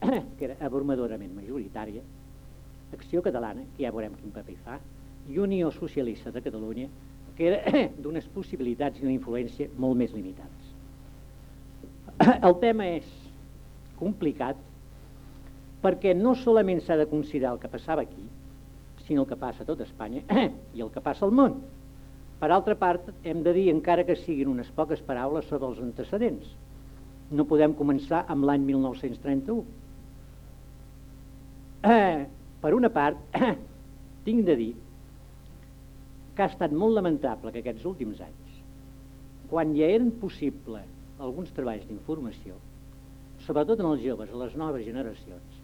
que era abrumadorament majoritària, Acció Catalana, que ja veurem quin paper fa, i Unió Socialista de Catalunya, que era d'unes possibilitats i una influència molt més limitades. El tema és complicat perquè no solament s'ha de considerar el que passava aquí, sinó el que passa a tot Espanya i el que passa al món. Per altra part, hem de dir, encara que siguin unes poques paraules sobre els antecedents. No podem començar amb l'any 1931. Eh, per una part, tinc de dir que ha estat molt lamentable que aquests últims anys, quan ja eren possibles alguns treballs d'informació, sobretot en els joves, a les noves generacions,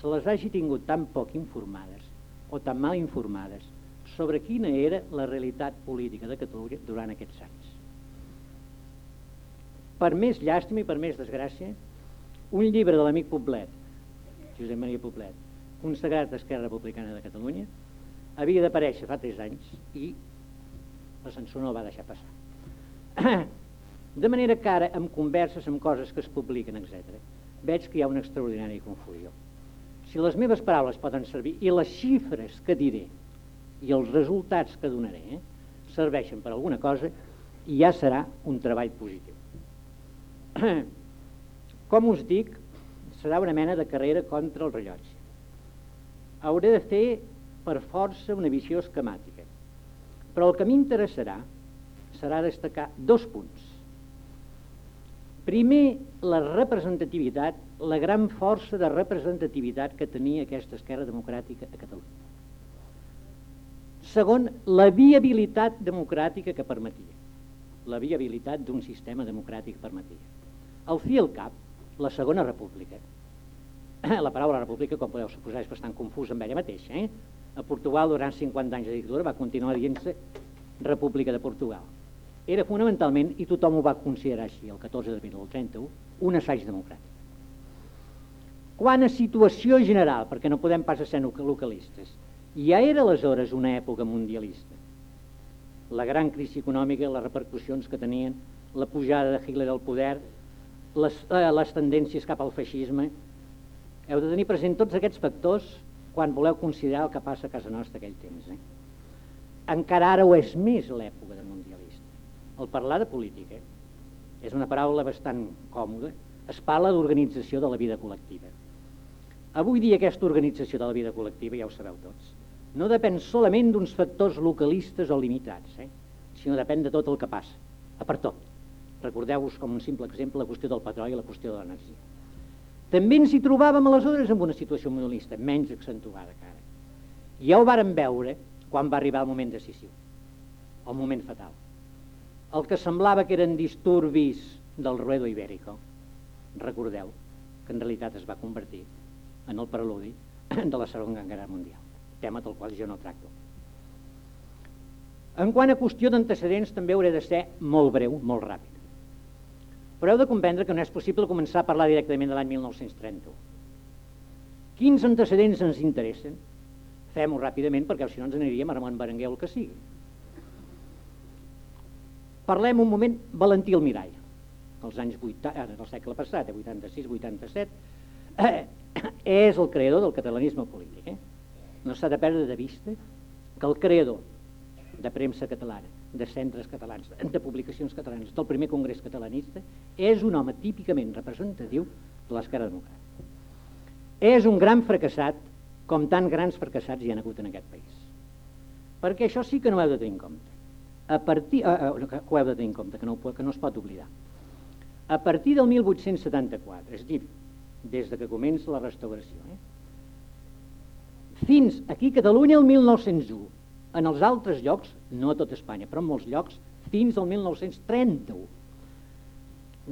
se les hagi tingut tan poc informades o tan mal informades sobre quina era la realitat política de Catalunya durant aquests anys. Per més llàstima i per més desgràcia, un llibre de l'amic Poblet, Josep Maria Poblet, consagrat d'Esquerra Republicana de Catalunya, havia d'aparèixer fa tres anys i la censura no el va deixar passar. De manera que ara, amb converses, amb coses que es publiquen, etc., veig que hi ha una extraordinària confusió. Si les meves paraules poden servir i les xifres que diré i els resultats que donaré eh, serveixen per alguna cosa, ja serà un treball positiu. Com us dic, serà una mena de carrera contra el rellotge. Hauré de fer per força una visió esquemàtica, però el que m'interessarà serà destacar dos punts. Primer, la representativitat, la gran força de representativitat que tenia aquesta esquerra democràtica a Catalunya. Segon, la viabilitat democràtica que permetia. La viabilitat d'un sistema democràtic permetia. Al fi i al cap, la segona república, la paraula república, com podeu suposar, és bastant confusa amb ella mateixa. Eh? A Portugal, durant 50 anys de dictadura, va continuar dient-se República de Portugal era fonamentalment, i tothom ho va considerar així, el 14 d'abril del 31, un assaig democràtic. Quan a situació general, perquè no podem pas ser localistes, ja era aleshores una època mundialista. La gran crisi econòmica, les repercussions que tenien, la pujada de Hitler al poder, les, eh, les tendències cap al feixisme, heu de tenir present tots aquests factors quan voleu considerar el que passa a casa nostra aquell temps. Eh? Encara ara ho és més l'època de mundialisme el parlar de política és una paraula bastant còmoda, es parla d'organització de la vida col·lectiva. Avui dia aquesta organització de la vida col·lectiva, ja ho sabeu tots, no depèn solament d'uns factors localistes o limitats, eh? sinó depèn de tot el que passa, a per tot. Recordeu-vos com un simple exemple la qüestió del petroli i la qüestió de l'energia. També ens hi trobàvem aleshores en una situació monolista, menys accentuada que ara. Ja ho vàrem veure quan va arribar el moment decisiu, el moment fatal el que semblava que eren disturbis del ruedo ibèrico, recordeu que en realitat es va convertir en el preludi de la Segona Guerra Mundial, tema del qual jo no tracto. En quant a qüestió d'antecedents també hauré de ser molt breu, molt ràpid. Però heu de comprendre que no és possible començar a parlar directament de l'any 1931. Quins antecedents ens interessen? Fem-ho ràpidament perquè si no ens aniríem a Ramon Berenguer el que sigui. Parlem un moment Valentí el Mirall, dels anys 80, del segle passat, 86-87, eh, és el creador del catalanisme polític. Eh? No s'ha de perdre de vista que el creador de premsa catalana, de centres catalans, de publicacions catalanes, del primer congrés catalanista, és un home típicament representatiu de l'esquerra democràtica. És un gran fracassat, com tan grans fracassats hi ha hagut en aquest país. Perquè això sí que no ho heu de tenir en compte a partir, eh, eh, que ho heu de tenir en compte, que no, que no es pot oblidar. A partir del 1874, és a dir, des de que comença la restauració, eh? fins aquí a Catalunya el 1901, en els altres llocs, no a tot Espanya, però en molts llocs, fins al 1931.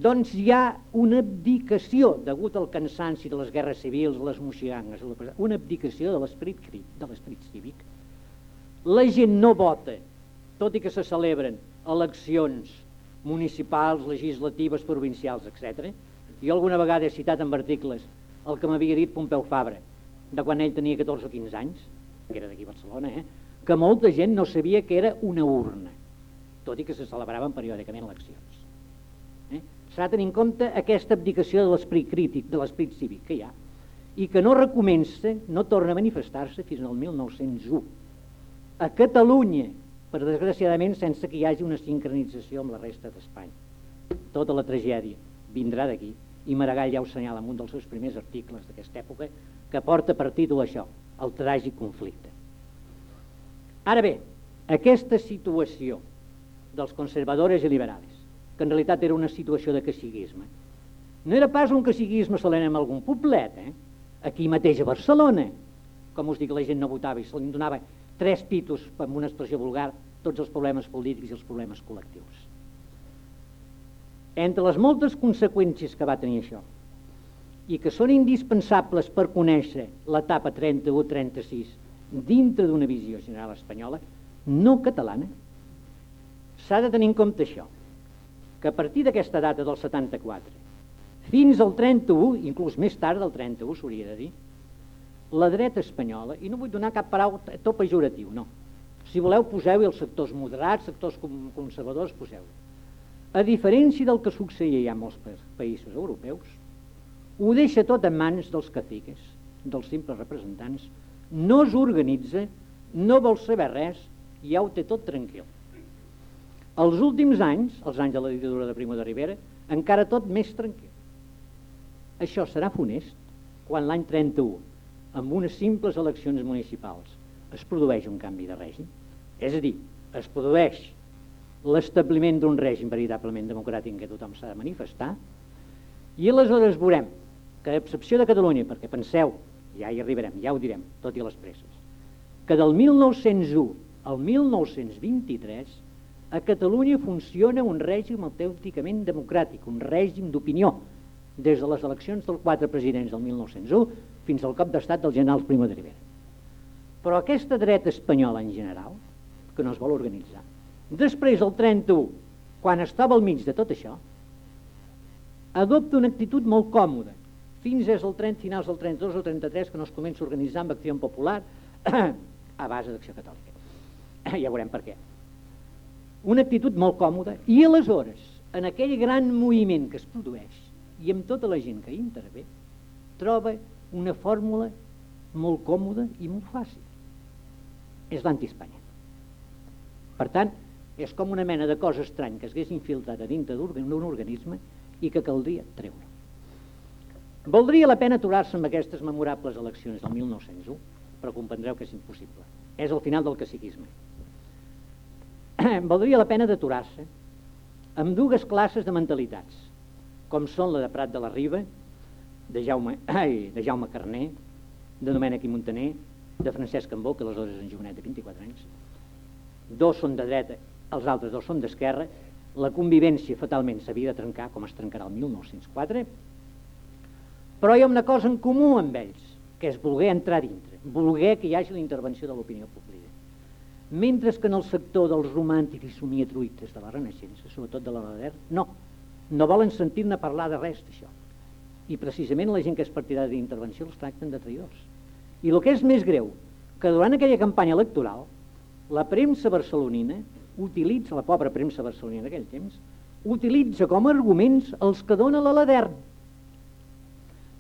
Doncs hi ha una abdicació, degut al cansanci de les guerres civils, les moxigangues, una abdicació de l'esperit de l'esperit cívic. La gent no vota tot i que se celebren eleccions municipals, legislatives, provincials, etc. Jo alguna vegada he citat en articles el que m'havia dit Pompeu Fabra, de quan ell tenia 14 o 15 anys, que era d'aquí a Barcelona, eh? Que molta gent no sabia que era una urna, tot i que se celebraven periòdicament eleccions. Eh? S'ha de tenir en compte aquesta abdicació de l'esperit crític, de l'esperit cívic que hi ha. i que no recomença, no torna a manifestar-se fins al 1901. A Catalunya, per desgraciadament, sense que hi hagi una sincronització amb la resta d'Espanya. Tota la tragèdia vindrà d'aquí i Maragall ja ho assenyala en un dels seus primers articles d'aquesta època que porta per títol això, el tràgic conflicte. Ara bé, aquesta situació dels conservadores i liberals, que en realitat era una situació de caciquisme, no era pas un caciquisme solent en algun poblet, eh? aquí mateix a Barcelona, com us dic, la gent no votava i se li donava tres pitos, amb una expressió vulgar, tots els problemes polítics i els problemes col·lectius. Entre les moltes conseqüències que va tenir això, i que són indispensables per conèixer l'etapa 31-36 dintre d'una visió general espanyola, no catalana, s'ha de tenir en compte això, que a partir d'aquesta data del 74 fins al 31, inclús més tard del 31 s'hauria de dir, la dreta espanyola, i no vull donar cap paraula tot pejoratiu, no. Si voleu poseu-hi els sectors moderats, sectors conservadors, poseu-hi. A diferència del que succeïa ja en molts països europeus, ho deixa tot en mans dels caciques, dels simples representants, no s'organitza, no vol saber res, i ja ho té tot tranquil. Els últims anys, els anys de la dictadura de Primo de Rivera, encara tot més tranquil. Això serà funest quan l'any 31, amb unes simples eleccions municipals, es produeix un canvi de règim. És a dir, es produeix l'establiment d'un règim veritablement democràtic en què tothom s'ha de manifestar, i aleshores veurem que a excepció de Catalunya, perquè penseu, ja hi arribarem, ja ho direm, tot i les presses, que del 1901 al 1923 a Catalunya funciona un règim autènticament democràtic, un règim d'opinió, des de les eleccions dels quatre presidents del 1901 fins al cop d'estat del general Primo de Rivera. Però aquesta dreta espanyola en general, que no es vol organitzar, després del 31, quan estava al mig de tot això, adopta una actitud molt còmoda, fins és el 30, finals del 32 o 33 que no es comença a organitzar amb acció popular a base d'acció catòlica. Ja veurem per què. Una actitud molt còmoda i aleshores, en aquell gran moviment que es produeix i amb tota la gent que hi intervé, troba una fórmula molt còmoda i molt fàcil. És l'anti-Espanya. Per tant, és com una mena de cosa estrany que es hagués infiltrat a dintre d'un organisme i que caldria treure. Valdria la pena aturar-se amb aquestes memorables eleccions del 1901, però comprendreu que és impossible. És el final del caciquisme. Valdria la pena d'aturar-se amb dues classes de mentalitats, com són la de Prat de la Riba, de Jaume, ai, de Jaume Carné, de Domènec i Montaner, de Francesc Cambó, que aleshores és en jovenet de 24 anys. Dos són de dreta, els altres dos són d'esquerra. La convivència fatalment s'havia de trencar, com es trencarà el 1904, però hi ha una cosa en comú amb ells, que és voler entrar dintre, voler que hi hagi la intervenció de l'opinió pública. Mentre que en el sector dels romàntics i somiatruites de la Renaixença, sobretot de la moderna, no, no volen sentir-ne parlar de res d'això. I precisament la gent que és partidària d'intervenció els tracten de traïdors. I el que és més greu, que durant aquella campanya electoral, la premsa barcelonina utilitza, la pobra premsa barcelonina d'aquell temps, utilitza com a arguments els que dona la Ladern,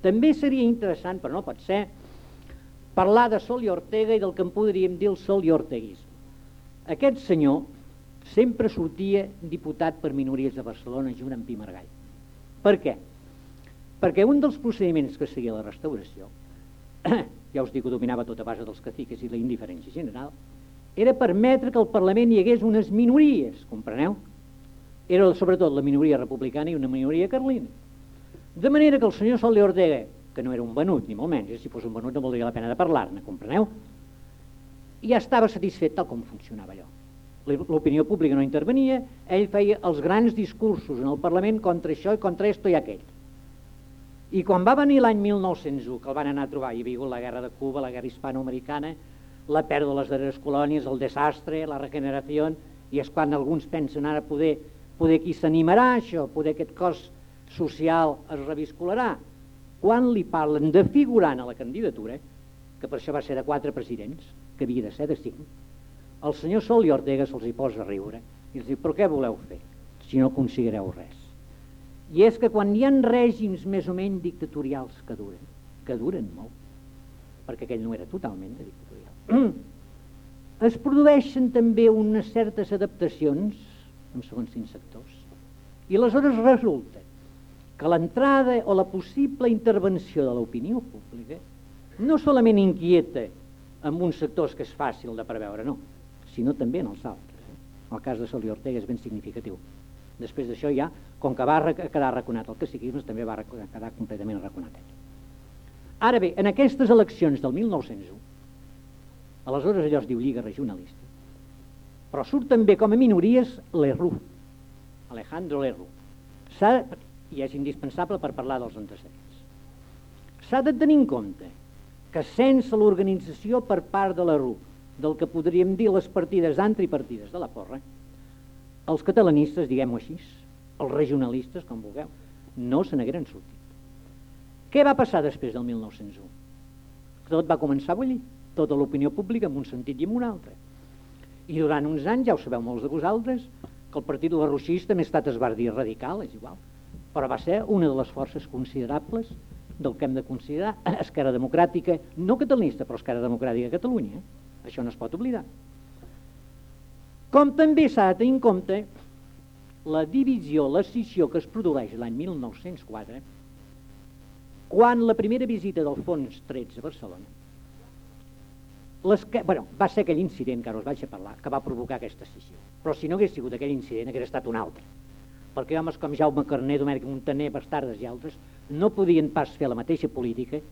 també seria interessant, però no pot ser, parlar de Sol i Ortega i del que en podríem dir el Sol i Orteguisme. Aquest senyor sempre sortia diputat per minories de Barcelona junt amb Pi Margall. Per què? Perquè un dels procediments que seguia la restauració, ja us dic que dominava tota base dels caciques i la indiferència general, era permetre que al Parlament hi hagués unes minories, compreneu? Era sobretot la minoria republicana i una minoria carlina. De manera que el senyor Sol de Ortega, que no era un venut, ni molt menys, si fos un venut no valdria la pena de parlar-ne, compreneu? Ja estava satisfet tal com funcionava allò. L'opinió pública no intervenia, ell feia els grans discursos en el Parlament contra això i contra esto i aquell. I quan va venir l'any 1901, que el van anar a trobar, hi havia hagut la guerra de Cuba, la guerra hispanoamericana, la pèrdua de les darreres colònies, el desastre, la regeneració, i és quan alguns pensen ara poder, poder qui s'animarà això, poder aquest cos social es reviscularà. Quan li parlen de figurant a la candidatura, que per això va ser de quatre presidents, que havia de ser de cinc, el senyor Sol i Ortega se'ls hi posa a riure i els diu, però què voleu fer si no aconseguireu res? I és que quan hi ha règims més o menys dictatorials que duren, que duren molt, perquè aquell no era totalment de dictatorial. Es produeixen també unes certes adaptacions en segons quins sectors. I aleshores resulta que l'entrada o la possible intervenció de l'opinió pública no solament inquieta en uns sectors que és fàcil de preveure, no, sinó també en els altres. Eh? El cas de Sol i Ortega és ben significatiu. Després d'això ja, com que va quedar raconat el caciquisme, també va quedar completament raconat ell. Ara bé, en aquestes eleccions del 1901, aleshores allò es diu Lliga Regionalista, però surt també com a minories l'Erru, Alejandro Lerru. I és indispensable per parlar dels antecedents. S'ha de tenir en compte que sense l'organització per part de la RU del que podríem dir les partides antipartides de la porra, els catalanistes, diguem-ho així, els regionalistes, com vulgueu, no se n'hagueren sortit. Què va passar després del 1901? Tot va començar a bullir, tota l'opinió pública en un sentit i en un altre. I durant uns anys, ja ho sabeu molts de vosaltres, que el partit larroixista més estat es radical, és igual, però va ser una de les forces considerables del que hem de considerar Esquerra Democràtica, no catalanista, però Esquerra Democràtica a Catalunya. Eh? Això no es pot oblidar. Com també s'ha de tenir en compte la divisió, la scissió que es produeix l'any 1904, quan la primera visita del Fons 13 a Barcelona, les que, bueno, va ser aquell incident que ara us vaig a parlar, que va provocar aquesta scissió. Però si no hagués sigut aquell incident, hagués estat un altre. Perquè homes com Jaume Carner, Domènec Montaner, Bastardes i altres no podien pas fer la mateixa política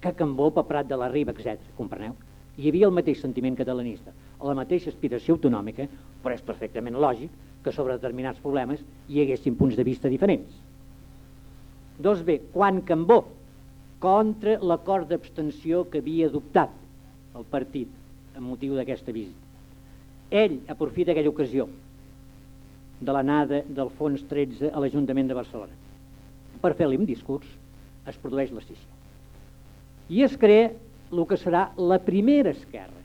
que Cambó, Paprat de la Riba, etc. Compreneu? Hi havia el mateix sentiment catalanista, la mateixa aspiració autonòmica, però és perfectament lògic que sobre determinats problemes hi haguessin punts de vista diferents. Doncs bé, quan Cambó, contra l'acord d'abstenció que havia adoptat el partit amb motiu d'aquesta visita, ell aprofita aquella ocasió de l'anada del fons 13 a l'Ajuntament de Barcelona per fer-li un discurs, es produeix la scissió. I es crea el que serà la primera esquerra.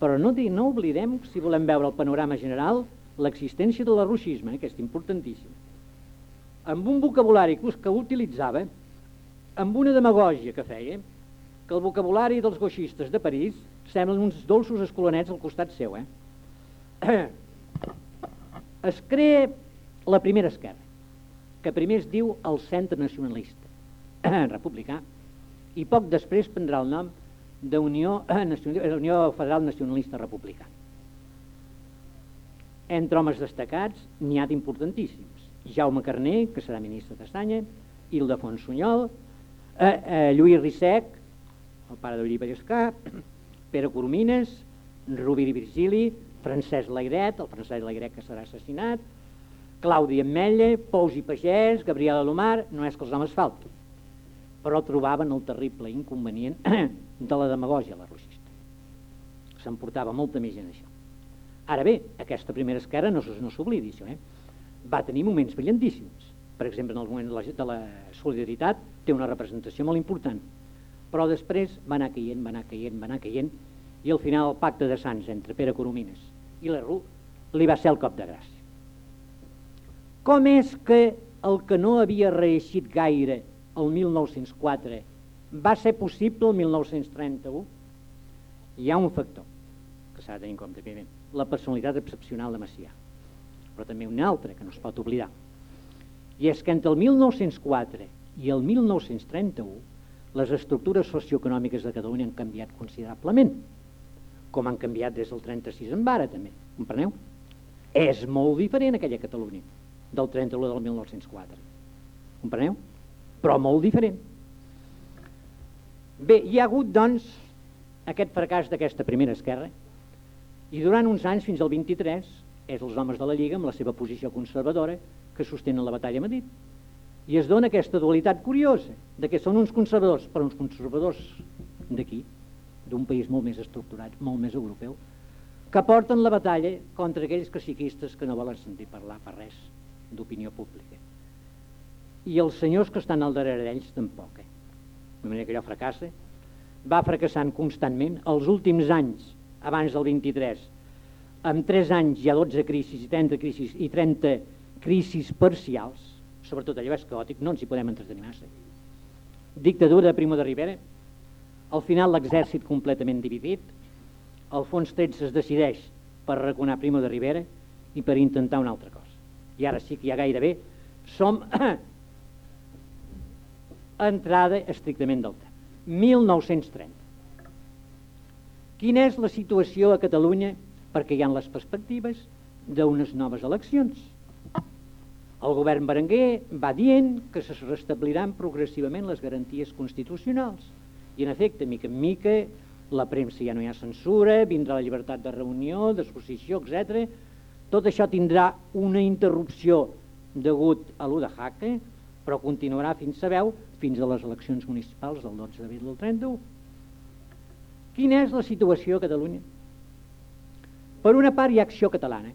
Però no, no oblidem, si volem veure el panorama general, l'existència de l'arroixisme, eh, que és importantíssim. Amb un vocabulari que utilitzava, amb una demagògia que feia, que el vocabulari dels goixistes de París semblen uns dolços escolonets al costat seu. Eh? Es crea la primera esquerra que primer es diu el Centre Nacionalista Republicà i poc després prendrà el nom d'Unió Unió Federal Nacionalista Republicà. Entre homes destacats n'hi ha d'importantíssims. Jaume Carner, que serà ministre d'Estanya, Ildefons Sunyol, eh, eh, Lluís Rissec, el pare de Lluís Pere Coromines, Rovira Virgili, Francesc Lairet, el Francesc Lairet que serà assassinat, Clàudia Ametlla, Pous i Pagès, Gabriela Lomar, no és que els homes faltin, però trobaven el terrible inconvenient de la demagògia la rossista. Se'n portava molta més gent això. Ara bé, aquesta primera esquerra no s'oblidi això, eh? va tenir moments brillantíssims. Per exemple, en el moment de la, de la solidaritat té una representació molt important, però després va anar caient, va anar caient, va anar caient, i al final el pacte de Sants entre Pere Coromines i la RU li va ser el cop de gràcia. Com és que el que no havia reeixit gaire el 1904 va ser possible el 1931? Hi ha un factor que s'ha de tenir en compte, evidentment, la personalitat excepcional de Macià, però també un altre que no es pot oblidar. I és que entre el 1904 i el 1931 les estructures socioeconòmiques de Catalunya han canviat considerablement, com han canviat des del 36 en vara també, compreneu? És molt diferent aquella Catalunya del 31 del 1904. Compreneu? Però molt diferent. Bé, hi ha hagut, doncs, aquest fracàs d'aquesta primera esquerra i durant uns anys, fins al 23, és els homes de la Lliga, amb la seva posició conservadora, que sostenen la batalla a Madrid. I es dona aquesta dualitat curiosa, de que són uns conservadors, però uns conservadors d'aquí, d'un país molt més estructurat, molt més europeu, que porten la batalla contra aquells caciquistes que no volen sentir parlar per res d'opinió pública. I els senyors que estan al darrere d'ells tampoc. Eh? De manera que allò fracassa. Va fracassant constantment. Els últims anys, abans del 23, amb 3 anys hi ha 12 crisis i 30 crisis i 30 crisis parcials, sobretot allò és caòtic, no ens hi podem entretenir massa. Dictadura de Primo de Rivera, Al final l'exèrcit completament dividit, el fons 13 es decideix per raconar Primo de Rivera i per intentar una altra cosa. I ara sí que ja gairebé som entrada estrictament del temps. 1930. Quina és la situació a Catalunya perquè hi ha les perspectives d'unes noves eleccions? El govern Berenguer va dient que se restabliran progressivament les garanties constitucionals i en efecte, mica en mica, la premsa ja no hi ha censura, vindrà la llibertat de reunió, d'associació, etc. Tot això tindrà una interrupció degut a l'1 de Jaque, però continuarà fins a veu fins a les eleccions municipals del 12 d'abril del 31. Quina és la situació a Catalunya? Per una part hi ha Acció Catalana,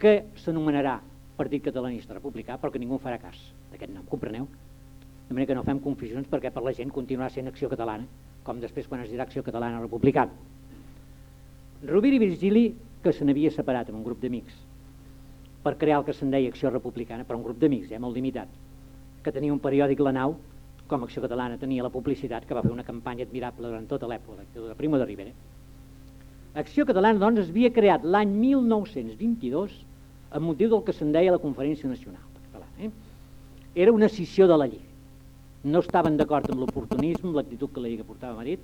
que s'anomenarà Partit Catalanista Republicà, però que ningú farà cas d'aquest nom, compreneu? De manera que no fem confusions perquè per la gent continuarà sent Acció Catalana, com després quan es dirà Acció Catalana Republicana. Rovira i Virgili, que se n'havia separat amb un grup d'amics per crear el que se'n deia Acció Republicana, però un grup d'amics, eh, molt limitat, que tenia un periòdic La Nau, com Acció Catalana tenia la publicitat, que va fer una campanya admirable durant tota l'època de Primo de Rivera. Acció Catalana, doncs, es havia creat l'any 1922 amb motiu del que se'n deia la Conferència Nacional Catalana. Eh? Era una escissió de la Lliga. No estaven d'acord amb l'oportunisme, l'actitud que la Lliga portava a Madrid,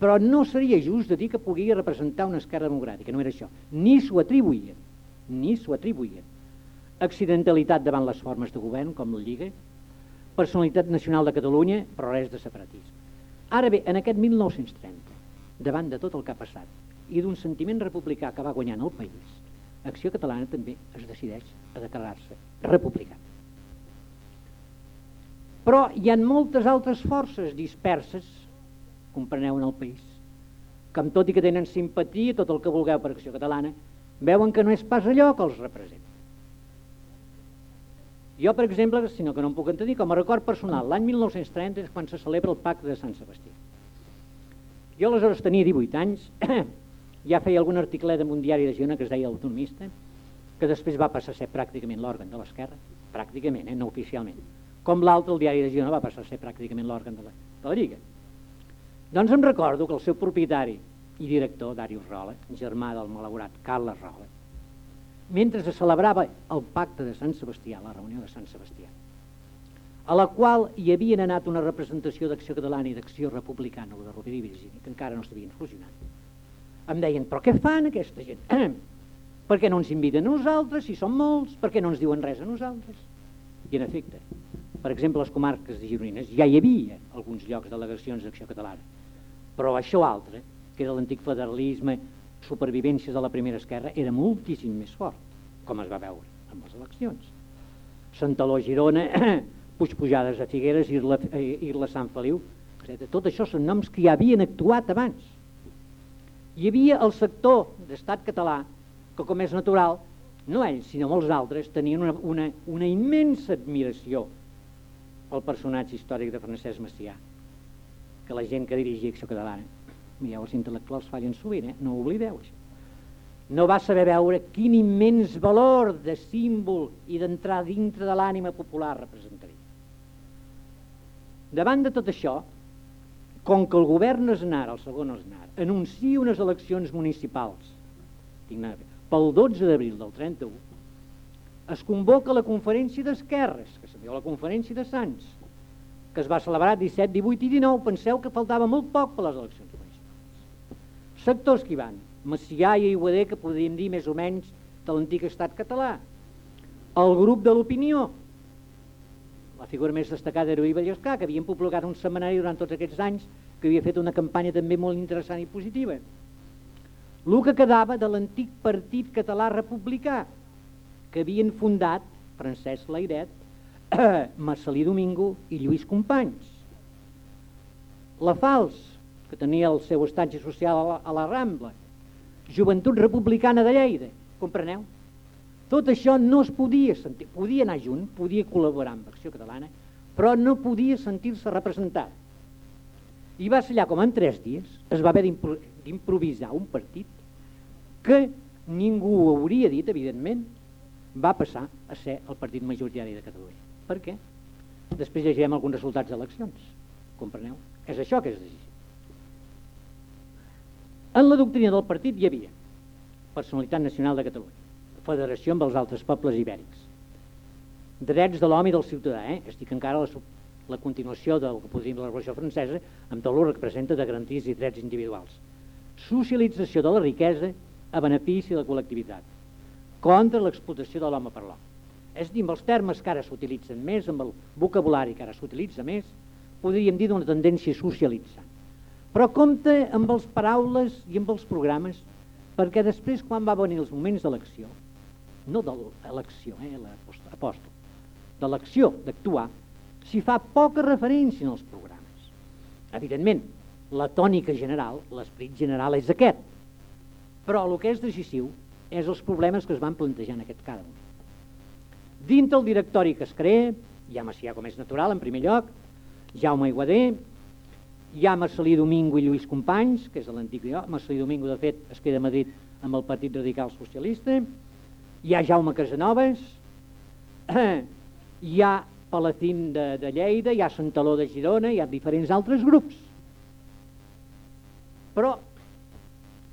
però no seria just de dir que podia representar una esquerra democràtica, no era això. Ni s'ho atribuïen, ni s'ho atribuïen. Accidentalitat davant les formes de govern, com la Lliga, personalitat nacional de Catalunya, però res de separatisme. Ara bé, en aquest 1930, davant de tot el que ha passat i d'un sentiment republicà que va guanyant el país, Acció Catalana també es decideix a declarar-se republicà. Però hi ha moltes altres forces disperses, compreneu, en el país, que amb tot i que tenen simpatia, tot el que vulgueu per Acció Catalana, veuen que no és pas allò que els representa. Jo, per exemple, sinó que no em puc entenir, com a record personal, l'any 1930 és quan se celebra el pacte de Sant Sebastià. Jo aleshores tenia 18 anys ja feia algun article en un diari de Girona que es deia Autonomista, que després va passar a ser pràcticament l'òrgan de l'esquerra, pràcticament, eh, no oficialment, com l'altre, el diari de Girona, va passar a ser pràcticament l'òrgan de, la, de la Lliga. Doncs em recordo que el seu propietari i director, Darius Rola, germà del malaurat Carles Rola, mentre se celebrava el pacte de Sant Sebastià, la reunió de Sant Sebastià, a la qual hi havien anat una representació d'Acció Catalana i d'Acció Republicana, o de Rovira i Virgini, que encara no s'havien fusionat, em deien, però què fan aquesta gent? per què no ens inviten a nosaltres, si som molts? Per què no ens diuen res a nosaltres? I en efecte, per exemple, les comarques de Gironines ja hi havia alguns llocs delegacions d'acció catalana, però això altre, que era l'antic federalisme, supervivències de la primera esquerra, era moltíssim més fort, com es va veure amb les eleccions. Santaló, Girona, Puig Pujades a Figueres, Irla, eh, Irla Sant Feliu, etc. Tot això són noms que ja havien actuat abans hi havia el sector d'estat català que, com és natural, no ells, sinó molts altres, tenien una, una, una immensa admiració pel personatge històric de Francesc Macià, que la gent que dirigia Acció Catalana, mireu, els intel·lectuals fallen sovint, eh? no ho oblideu, això. No va saber veure quin immens valor de símbol i d'entrar dintre de l'ànima popular representaria. Davant de tot això, com que el govern Aznar, el segon Aznar, anuncia unes eleccions municipals pel 12 d'abril del 31, es convoca la conferència d'esquerres, diu la conferència de Sants, que es va celebrar 17, 18 i 19, penseu que faltava molt poc per les eleccions municipals. Sectors que hi van, Macià i Aiguader, que podríem dir més o menys de l'antic estat català, el grup de l'opinió, la figura més destacada era Iber Llescà, que havien publicat un setmanari durant tots aquests anys, que havia fet una campanya també molt interessant i positiva. El que quedava de l'antic partit català republicà, que havien fundat Francesc Lairet, Marcelí Domingo i Lluís Companys. La Fals, que tenia el seu estatge social a la, Rambla, Joventut Republicana de Lleida, compreneu? Tot això no es podia sentir, podia anar junt, podia col·laborar amb Acció Catalana, però no podia sentir-se representat. I va ser allà com en tres dies es va haver d'improvisar un partit que ningú hauria dit, evidentment, va passar a ser el partit majoritari de Catalunya. Per què? Després llegirem alguns resultats d'eleccions. Compreneu? És això que és decisiu. En la doctrina del partit hi havia personalitat nacional de Catalunya, federació amb els altres pobles ibèrics, drets de l'home i del ciutadà, eh? estic encara a la, la continuació del que podríem la Revolució Francesa, amb tot el que representa de garanties i drets individuals. Socialització de la riquesa a benefici de la col·lectivitat, contra l'explotació de l'home per l'home. És dir, amb els termes que ara s'utilitzen més, amb el vocabulari que ara s'utilitza més, podríem dir d'una tendència socialitzant. Però compte amb els paraules i amb els programes, perquè després, quan va venir els moments d'elecció, no de l'elecció, eh, l'apòstol, de l'acció, d'actuar, s'hi fa poca referència en els programes. Evidentment, la tònica general, l'esperit general és aquest, però el que és decisiu és els problemes que es van plantejar en aquest cada. Dintre el directori que es crea, hi ha Macià com és natural, en primer lloc, Jaume Iguader, hi ha Marcelí Domingo i Lluís Companys, que és l'antic Marcelí Domingo, de fet, es queda a Madrid amb el Partit Radical Socialista, hi ha Jaume Casanovas, hi ha Palacín de, de Lleida, hi ha Santaló de Girona, hi ha diferents altres grups. Però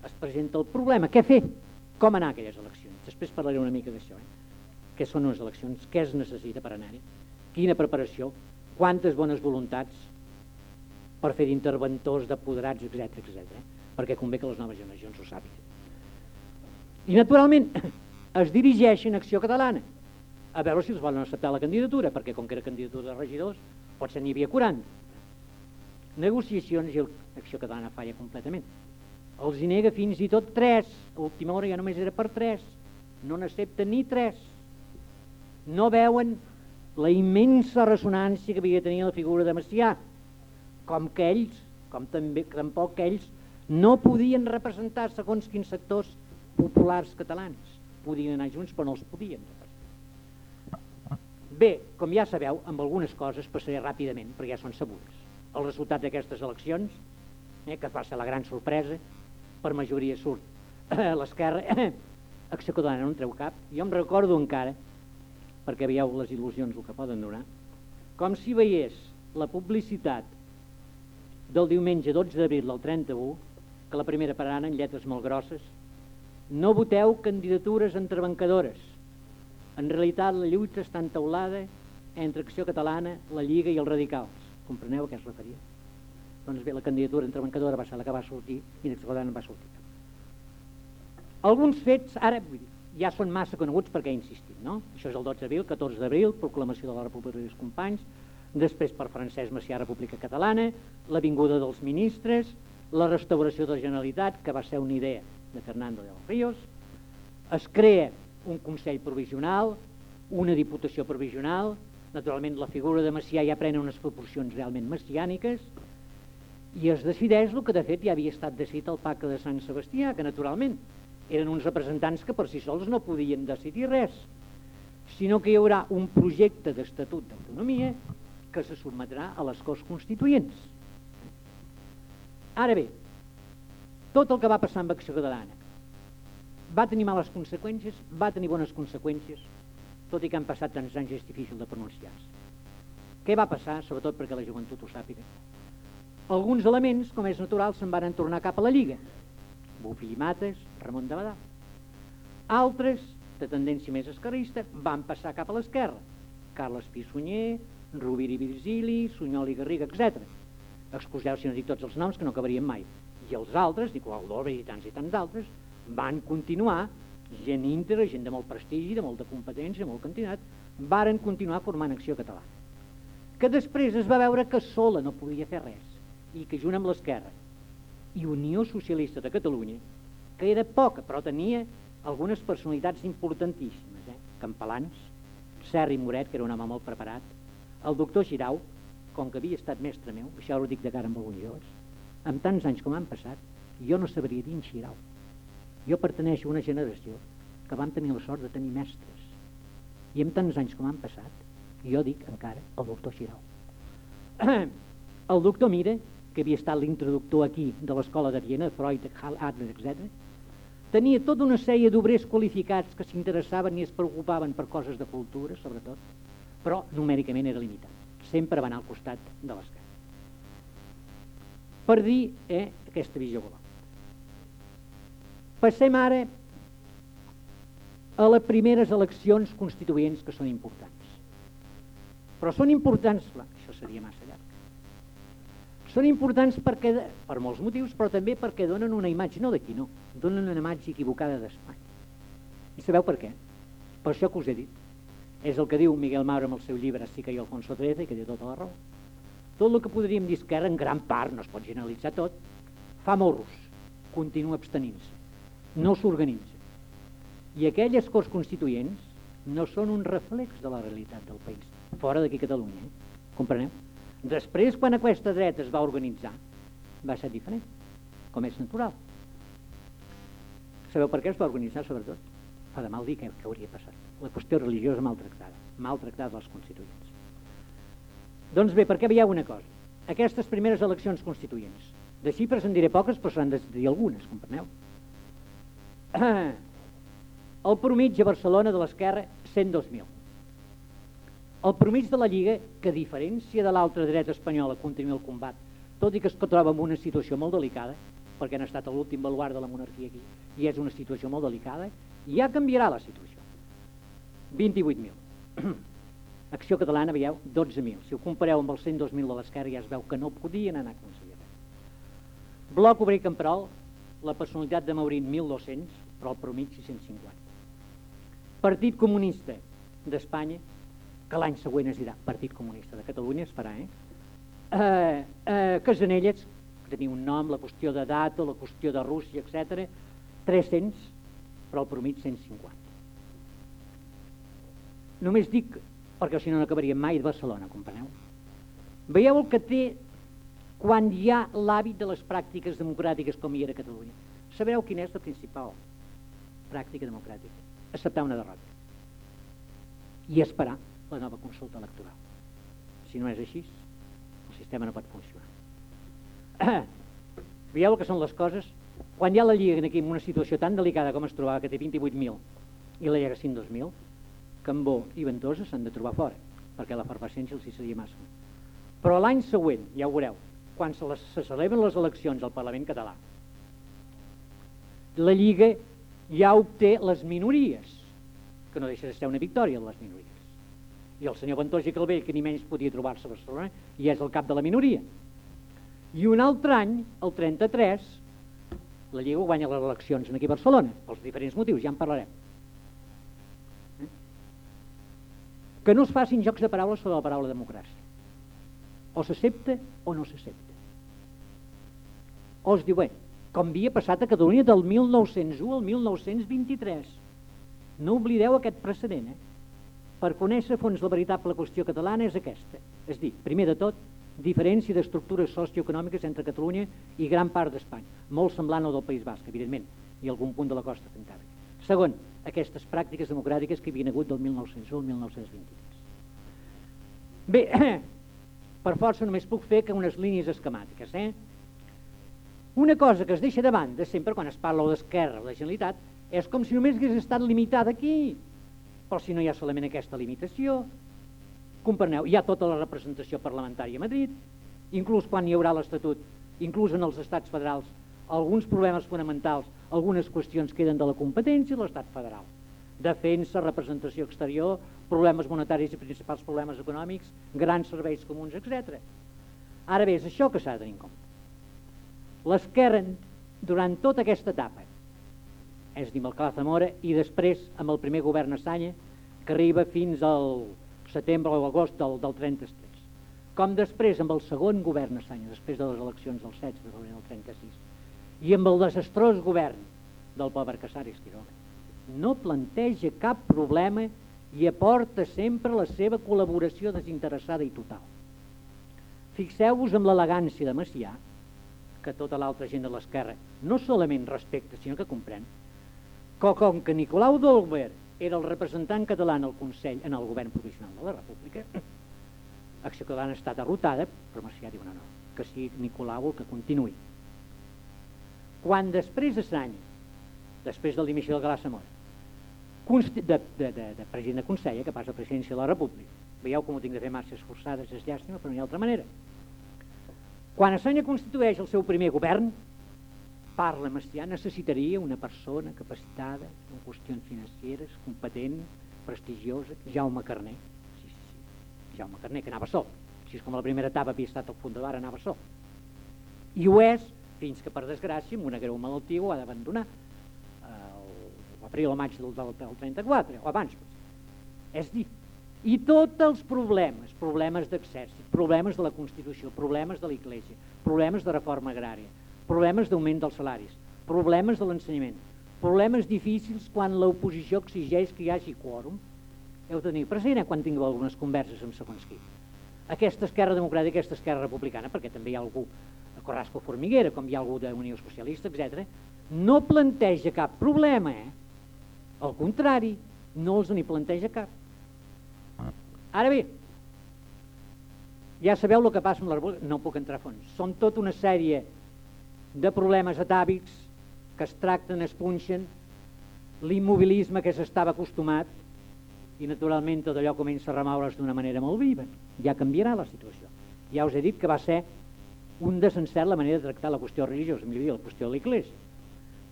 es presenta el problema, què fer? Com anar a aquelles eleccions? Després parlaré una mica d'això. Eh? Què són unes eleccions? Què es necessita per anar-hi? Quina preparació? Quantes bones voluntats per fer d'interventors, d'apoderats, etc etc. Eh? perquè convé que les noves generacions ho sàpiguen. I naturalment es dirigeixen a Acció Catalana, a veure si els volen acceptar la candidatura, perquè com que era candidatura de regidors, potser n'hi havia 40. Negociacions i l'acció catalana falla completament. Els hi nega fins i tot 3. A última hora ja només era per 3. No n'accepten ni 3. No veuen la immensa ressonància que havia de tenir la figura de Macià, com que ells, com també tampoc que ells, no podien representar segons quins sectors populars catalans. Podien anar junts, però no els podien. Bé, com ja sabeu, amb algunes coses passaré ràpidament, perquè ja són sabudes. El resultat d'aquestes eleccions, eh, que va ser la gran sorpresa, per majoria surt eh, l'esquerra, eh, Acció Catalana no en treu cap. Jo em recordo encara, perquè veieu les il·lusions el que poden donar, com si veiés la publicitat del diumenge 12 d'abril del 31, que la primera parana en lletres molt grosses, no voteu candidatures entrebancadores, en realitat, la lluita està entaulada entre Acció Catalana, la Lliga i els radicals. Compreneu a què es referia? Doncs bé, la candidatura entrebancadora va ser la que va sortir i l'Acció Catalana va sortir. Alguns fets, ara ja són massa coneguts perquè he insistit, no? Això és el 12 d'abril, 14 d'abril, proclamació de la República dels Companys, després per Francesc Macià República Catalana, la vinguda dels ministres, la restauració de la Generalitat, que va ser una idea de Fernando de los Ríos, es crea un Consell Provisional, una Diputació Provisional, naturalment la figura de Macià ja pren unes proporcions realment messiàniques, i es decideix el que de fet ja havia estat decidit al pacte de Sant Sebastià, que naturalment eren uns representants que per si sols no podien decidir res, sinó que hi haurà un projecte d'estatut d'autonomia que se sotmetrà a les Corts Constituents. Ara bé, tot el que va passar amb Acció Catalana, va tenir males conseqüències, va tenir bones conseqüències, tot i que han passat tants anys és difícil de pronunciar-se. Què va passar, sobretot perquè la joventut ho sàpiga? Alguns elements, com és natural, se'n van tornar cap a la Lliga. Bufi i Mates, Ramon de Badal. Altres, de tendència més esquerrista, van passar cap a l'esquerra. Carles Pissunyer, Rovira i Virgili, Sunyol i Garriga, etc. Excuseu si no dic tots els noms, que no acabarien mai. I els altres, Nicolau d'Obre i tants i tants altres, van continuar, gent íntegra, gent de molt prestigi, de molta competència, de molt quantitat, varen continuar formant acció catalana. Que després es va veure que sola no podia fer res i que junt amb l'esquerra i Unió Socialista de Catalunya, que era poca, però tenia algunes personalitats importantíssimes, eh? Campalans, Serri Moret, que era un home molt preparat, el doctor Girau, com que havia estat mestre meu, això ho dic de cara amb alguns joves, amb tants anys com han passat, jo no sabria dir en Girau. Jo perteneixo a una generació que vam tenir la sort de tenir mestres. I amb tants anys com han passat, jo dic encara el doctor Xirau. El doctor Mira, que havia estat l'introductor aquí de l'escola de Viena, Freud, Adler, etc., tenia tota una sèrie d'obrers qualificats que s'interessaven i es preocupaven per coses de cultura, sobretot, però numèricament era limitat. Sempre va anar al costat de l'esquerra. per dir eh, aquesta visió global. Passem ara a les primeres eleccions constituents que són importants. Però són importants, clar, això seria massa llarg, són importants perquè, per molts motius, però també perquè donen una imatge, no d'aquí no, donen una imatge equivocada d'Espanya. I sabeu per què? Per això que us he dit. És el que diu Miguel Mauro en el seu llibre Sica i Alfonso XIII, que té tota la raó. Tot el que podríem dir esquerra, en gran part, no es pot generalitzar tot, fa morros, continua abstenint-se, no s'organitza. I aquelles cors constituents no són un reflex de la realitat del país, fora d'aquí Catalunya, eh? compreneu? Després, quan aquesta dreta es va organitzar, va ser diferent, com és natural. Sabeu per què es va organitzar, sobretot? Fa de mal dir què, què hauria passat. La qüestió religiosa maltractada, maltractada dels constituents. Doncs bé, perquè veieu una cosa. Aquestes primeres eleccions constituents, de xifres en diré poques, però s'han de dir algunes, compreneu? El promitge a Barcelona de l'esquerra, 102.000. El promig de la Lliga, que a diferència de l'altra dreta espanyola continua el combat, tot i que es troba en una situació molt delicada, perquè han estat l'últim baluart de la monarquia aquí, i és una situació molt delicada, ja canviarà la situació. 28.000. Acció Catalana, veieu, 12.000. Si ho compareu amb els 102.000 de l'esquerra ja es veu que no podien anar a aconseguir Bloc Obrer Camperol, la personalitat de Maurín, 1.200, però el promig 650. Partit Comunista d'Espanya, que l'any següent es dirà Partit Comunista de Catalunya, es farà, eh? eh, eh Casanelles, que tenia un nom, la qüestió de data, la qüestió de Rússia, etc. 300, però el promig 150. Només dic, perquè si no no acabaríem mai de Barcelona, compreneu? Veieu el que té quan hi ha l'hàbit de les pràctiques democràtiques com hi era a Catalunya. Sabeu quina és la principal pràctica democràtica? Acceptar una derrota. I esperar la nova consulta electoral. Si no és així, el sistema no pot funcionar. Veieu que són les coses? Quan ha la Lliga aquí en una situació tan delicada com es trobava, que té 28.000 i la Lliga 102.000, Cambó i Ventosa s'han de trobar fora, perquè la farmacència els hi seria massa. Però l'any següent, ja ho veureu, quan se, les, se celebren les eleccions al Parlament català, la Lliga ja obté les minories, que no deixa de ser una victòria de les minories. I el senyor Ventosa i Calvell, que ni menys podia trobar-se a Barcelona, i és el cap de la minoria. I un altre any, el 33, la Lliga guanya les eleccions aquí a Barcelona, pels diferents motius, ja en parlarem. Eh? Que no es facin jocs de paraules sobre la paraula democràcia. O s'accepta o no s'accepta. O es diu, bé, com havia passat a Catalunya del 1901 al 1923. No oblideu aquest precedent, eh? Per conèixer a fons la veritable qüestió catalana és aquesta. És dir, primer de tot, diferència d'estructures socioeconòmiques entre Catalunya i gran part d'Espanya, molt semblant al del País Basc, evidentment, i algun punt de la costa cantàbrica. Segon, aquestes pràctiques democràtiques que havien hagut del 1901 al 1923. Bé, per força només puc fer que unes línies esquemàtiques. Eh? Una cosa que es deixa de banda sempre quan es parla d'esquerra o de Generalitat és com si només hagués estat limitada aquí. Però si no hi ha solament aquesta limitació, compreneu, hi ha tota la representació parlamentària a Madrid, inclús quan hi haurà l'Estatut, inclús en els estats federals, alguns problemes fonamentals, algunes qüestions queden de la competència de l'estat federal. Defensa, representació exterior, problemes monetaris i principals problemes econòmics, grans serveis comuns, etc. Ara bé, és això que s'ha de tenir en compte. L'esquerra, durant tota aquesta etapa, és dir, amb el Cala Zamora, i després amb el primer govern Assanya, que arriba fins al setembre o agost del, del 33. Com després amb el segon govern Assanya, després de les eleccions del 16 de febrer del 36, i amb el desastrós govern del pobre Casares Quiroga, no planteja cap problema i aporta sempre la seva col·laboració desinteressada i total. Fixeu-vos amb l'elegància de Macià, que tota l'altra gent de l'esquerra no solament respecta, sinó que comprèn, que com que Nicolau Dolbert era el representant català en el Consell, en el govern provisional de la República, Acció Catalana estat derrotada, però Macià diu, no, no, que sigui Nicolau el que continuï. Quan després de Sany, després de l'inici del Galà Samora, de, de, de, de president de Consell, eh, que passa a presidència de la República, veieu com ho tinc de fer marxes forçades, és llàstima, però no hi ha altra manera. Quan Assanya constitueix el seu primer govern, parla Macià, necessitaria una persona capacitada en qüestions financeres, competent, prestigiosa, Jaume Carner. Sí, sí, sí. Jaume Carner, que anava sol. Així és com la primera etapa havia estat el fundador, anava sol. I ho és fins que, per desgràcia, amb una greu malaltia ho ha d'abandonar l'abril o maig del, del, del 34, o abans. És dir, i tots els problemes, problemes d'exèrcit, problemes de la Constitució, problemes de l'Iglésia, problemes de reforma agrària, problemes d'augment dels salaris, problemes de l'ensenyament, problemes difícils quan l'oposició exigeix que hi hagi quòrum, heu de tenir present eh, quan tingueu algunes converses amb segons qui. Aquesta esquerra democràtica, aquesta esquerra republicana, perquè també hi ha algú a Corrasco Formiguera, com hi ha algú de Unió Socialista, etc, no planteja cap problema, eh? Al contrari, no els n'hi planteja cap. Ara bé, ja sabeu el que passa amb la República, no puc entrar a fons. Són tota una sèrie de problemes atàvics que es tracten, es punxen, l'immobilisme que s'estava acostumat i naturalment tot allò comença a remoure's d'una manera molt viva. Ja canviarà la situació. Ja us he dit que va ser un desencert la manera de tractar la qüestió religiosa, millor dir, la qüestió de l'Església,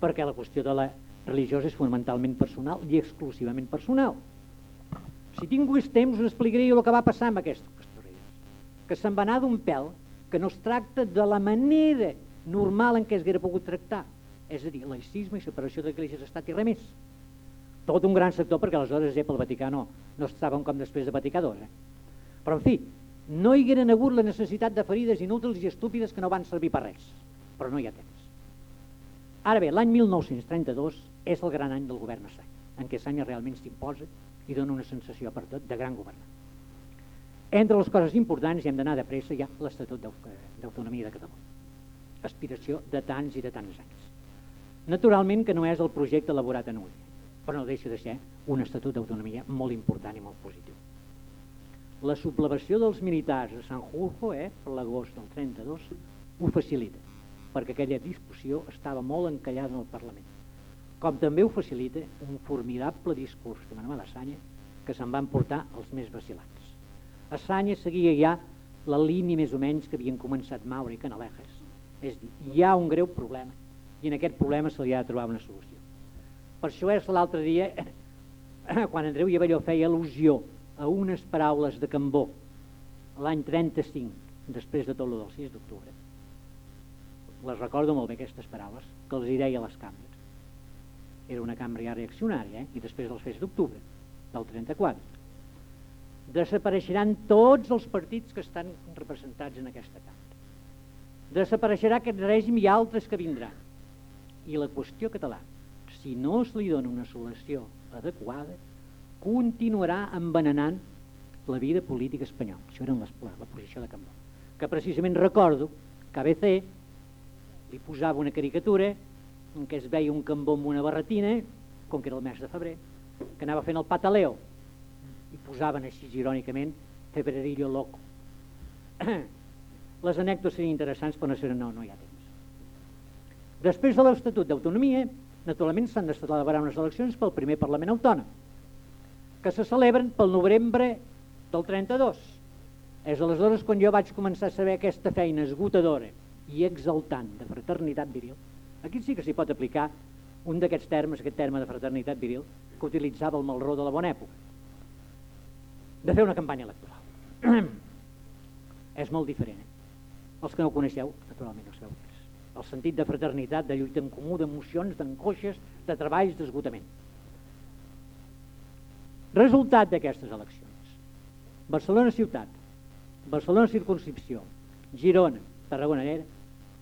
perquè la qüestió de la religiosa és fonamentalment personal i exclusivament personal. Si tingués temps us explicaria el que va passar amb aquestes qüestions, que se'n va anar d'un pèl que no es tracta de la manera normal en què es pogut tractar, és a dir, laïcisme i separació d'esglésies estat i res més. Tot un gran sector, perquè aleshores ja pel Vaticà no, no estaven com després de Vaticà II. Eh? Però, en fi, no hi hagueren hagut la necessitat de ferides inútils i estúpides que no van servir per res. Però no hi ha temps. Ara bé, l'any 1932 és el gran any del govern Assany, en què Assanya realment s'imposa i dona una sensació per tot de gran governant. Entre les coses importants, i hem d'anar de pressa, hi ha l'Estatut d'Autonomia de Catalunya. Aspiració de tants i de tants anys. Naturalment que no és el projecte elaborat en ull, però no deixa de ser un Estatut d'Autonomia molt important i molt positiu. La sublevació dels militars a Sant Julfo, eh, l'agost del 32, ho facilita, perquè aquella discussió estava molt encallada en el Parlament com també ho facilita un formidable discurs de Manuel Assanya que se'n van portar els més vacilants. Assanya seguia ja la línia més o menys que havien començat Maura i Canalejas. És dir, hi ha un greu problema i en aquest problema se li ha de trobar una solució. Per això és l'altre dia, quan Andreu Llavelló feia al·lusió a unes paraules de Cambó l'any 35, després de tot el del 6 d'octubre, les recordo molt bé aquestes paraules, que els hi deia a les cambres era una cambra ja reaccionària, eh? i després dels fets d'octubre, del 34. Desapareixeran tots els partits que estan representats en aquesta cambra. Desapareixerà aquest règim i altres que vindran. I la qüestió catalana, si no es li dona una solució adequada, continuarà envenenant la vida política espanyola. Això era la, la posició de Cambó. Que precisament recordo que ABC li posava una caricatura en què es veia un cambó amb una barretina, com que era el mes de febrer, que anava fent el pataleo, i posaven així irònicament febrerillo loco. Les anècdotes serien interessants, però no, no, no hi ha temps. Després de l'Estatut d'Autonomia, naturalment s'han de celebrar unes eleccions pel primer Parlament Autònom, que se celebren pel novembre del 32. És aleshores quan jo vaig començar a saber aquesta feina esgotadora i exaltant de fraternitat viril, Aquí sí que s'hi pot aplicar un d'aquests termes, aquest terme de fraternitat viril, que utilitzava el Malró de la bona època, de fer una campanya electoral. és molt diferent. Els que no coneixeu, naturalment què és. El sentit de fraternitat, de lluita en comú, d'emocions, d'angoixes, de treballs, d'esgotament. Resultat d'aquestes eleccions. Barcelona ciutat, Barcelona circunscripció, Girona, Tarragona era,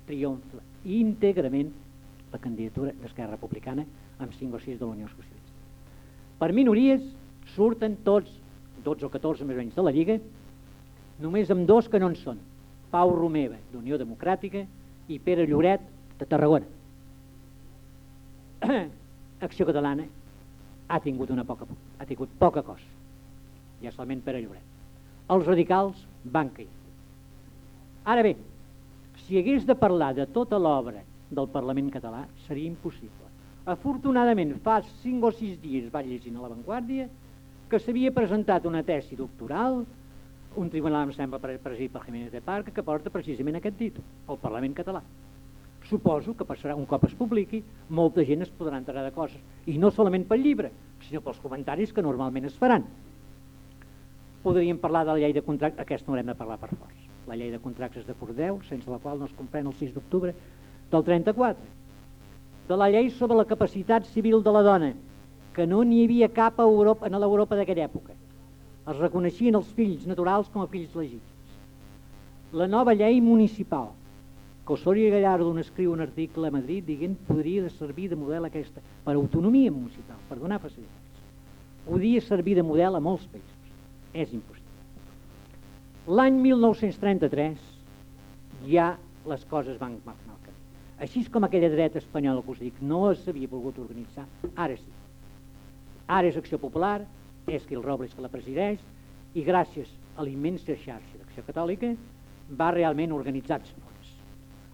triomfa íntegrament la candidatura d'Esquerra Republicana amb 5 o 6 de la Unió Socialista. Per minories surten tots, 12 o 14 més o menys de la Lliga, només amb dos que no en són, Pau Romeva, d'Unió Democràtica, i Pere Lloret, de Tarragona. Acció Catalana ha tingut, una poca, ha tingut poca cosa, ja solament Pere Lloret. Els radicals van cair. Ara bé, si hagués de parlar de tota l'obra del Parlament català seria impossible. Afortunadament, fa 5 o 6 dies vaig llegint a l'avantguàrdia que s'havia presentat una tesi doctoral un tribunal, em sembla, presidit per Jiménez de Parc, que porta precisament aquest títol, el Parlament català. Suposo que passarà un cop es publiqui, molta gent es podrà enterar de coses, i no solament pel llibre, sinó pels comentaris que normalment es faran. Podríem parlar de la llei de contractes, aquesta haurem de parlar per força. La llei de contractes de Cordeu, sense la qual no es comprèn el 6 d'octubre del 34. De la llei sobre la capacitat civil de la dona, que no n'hi havia cap a Europa, en l'Europa d'aquella època. Es reconeixien els fills naturals com a fills legítims. La nova llei municipal, que Osorio Gallardo escriu un article a Madrid dient podria servir de model aquesta per autonomia municipal, per donar facilitats. Podria servir de model a molts països. És impossible. L'any 1933 ja les coses van camí. Així com aquella dreta espanyola que us dic no s'havia volgut organitzar, ara sí. Ara és Acció Popular, és Quil Robles que la presideix i gràcies a l'immensa xarxa d'Acció Catòlica va realment organitzar-se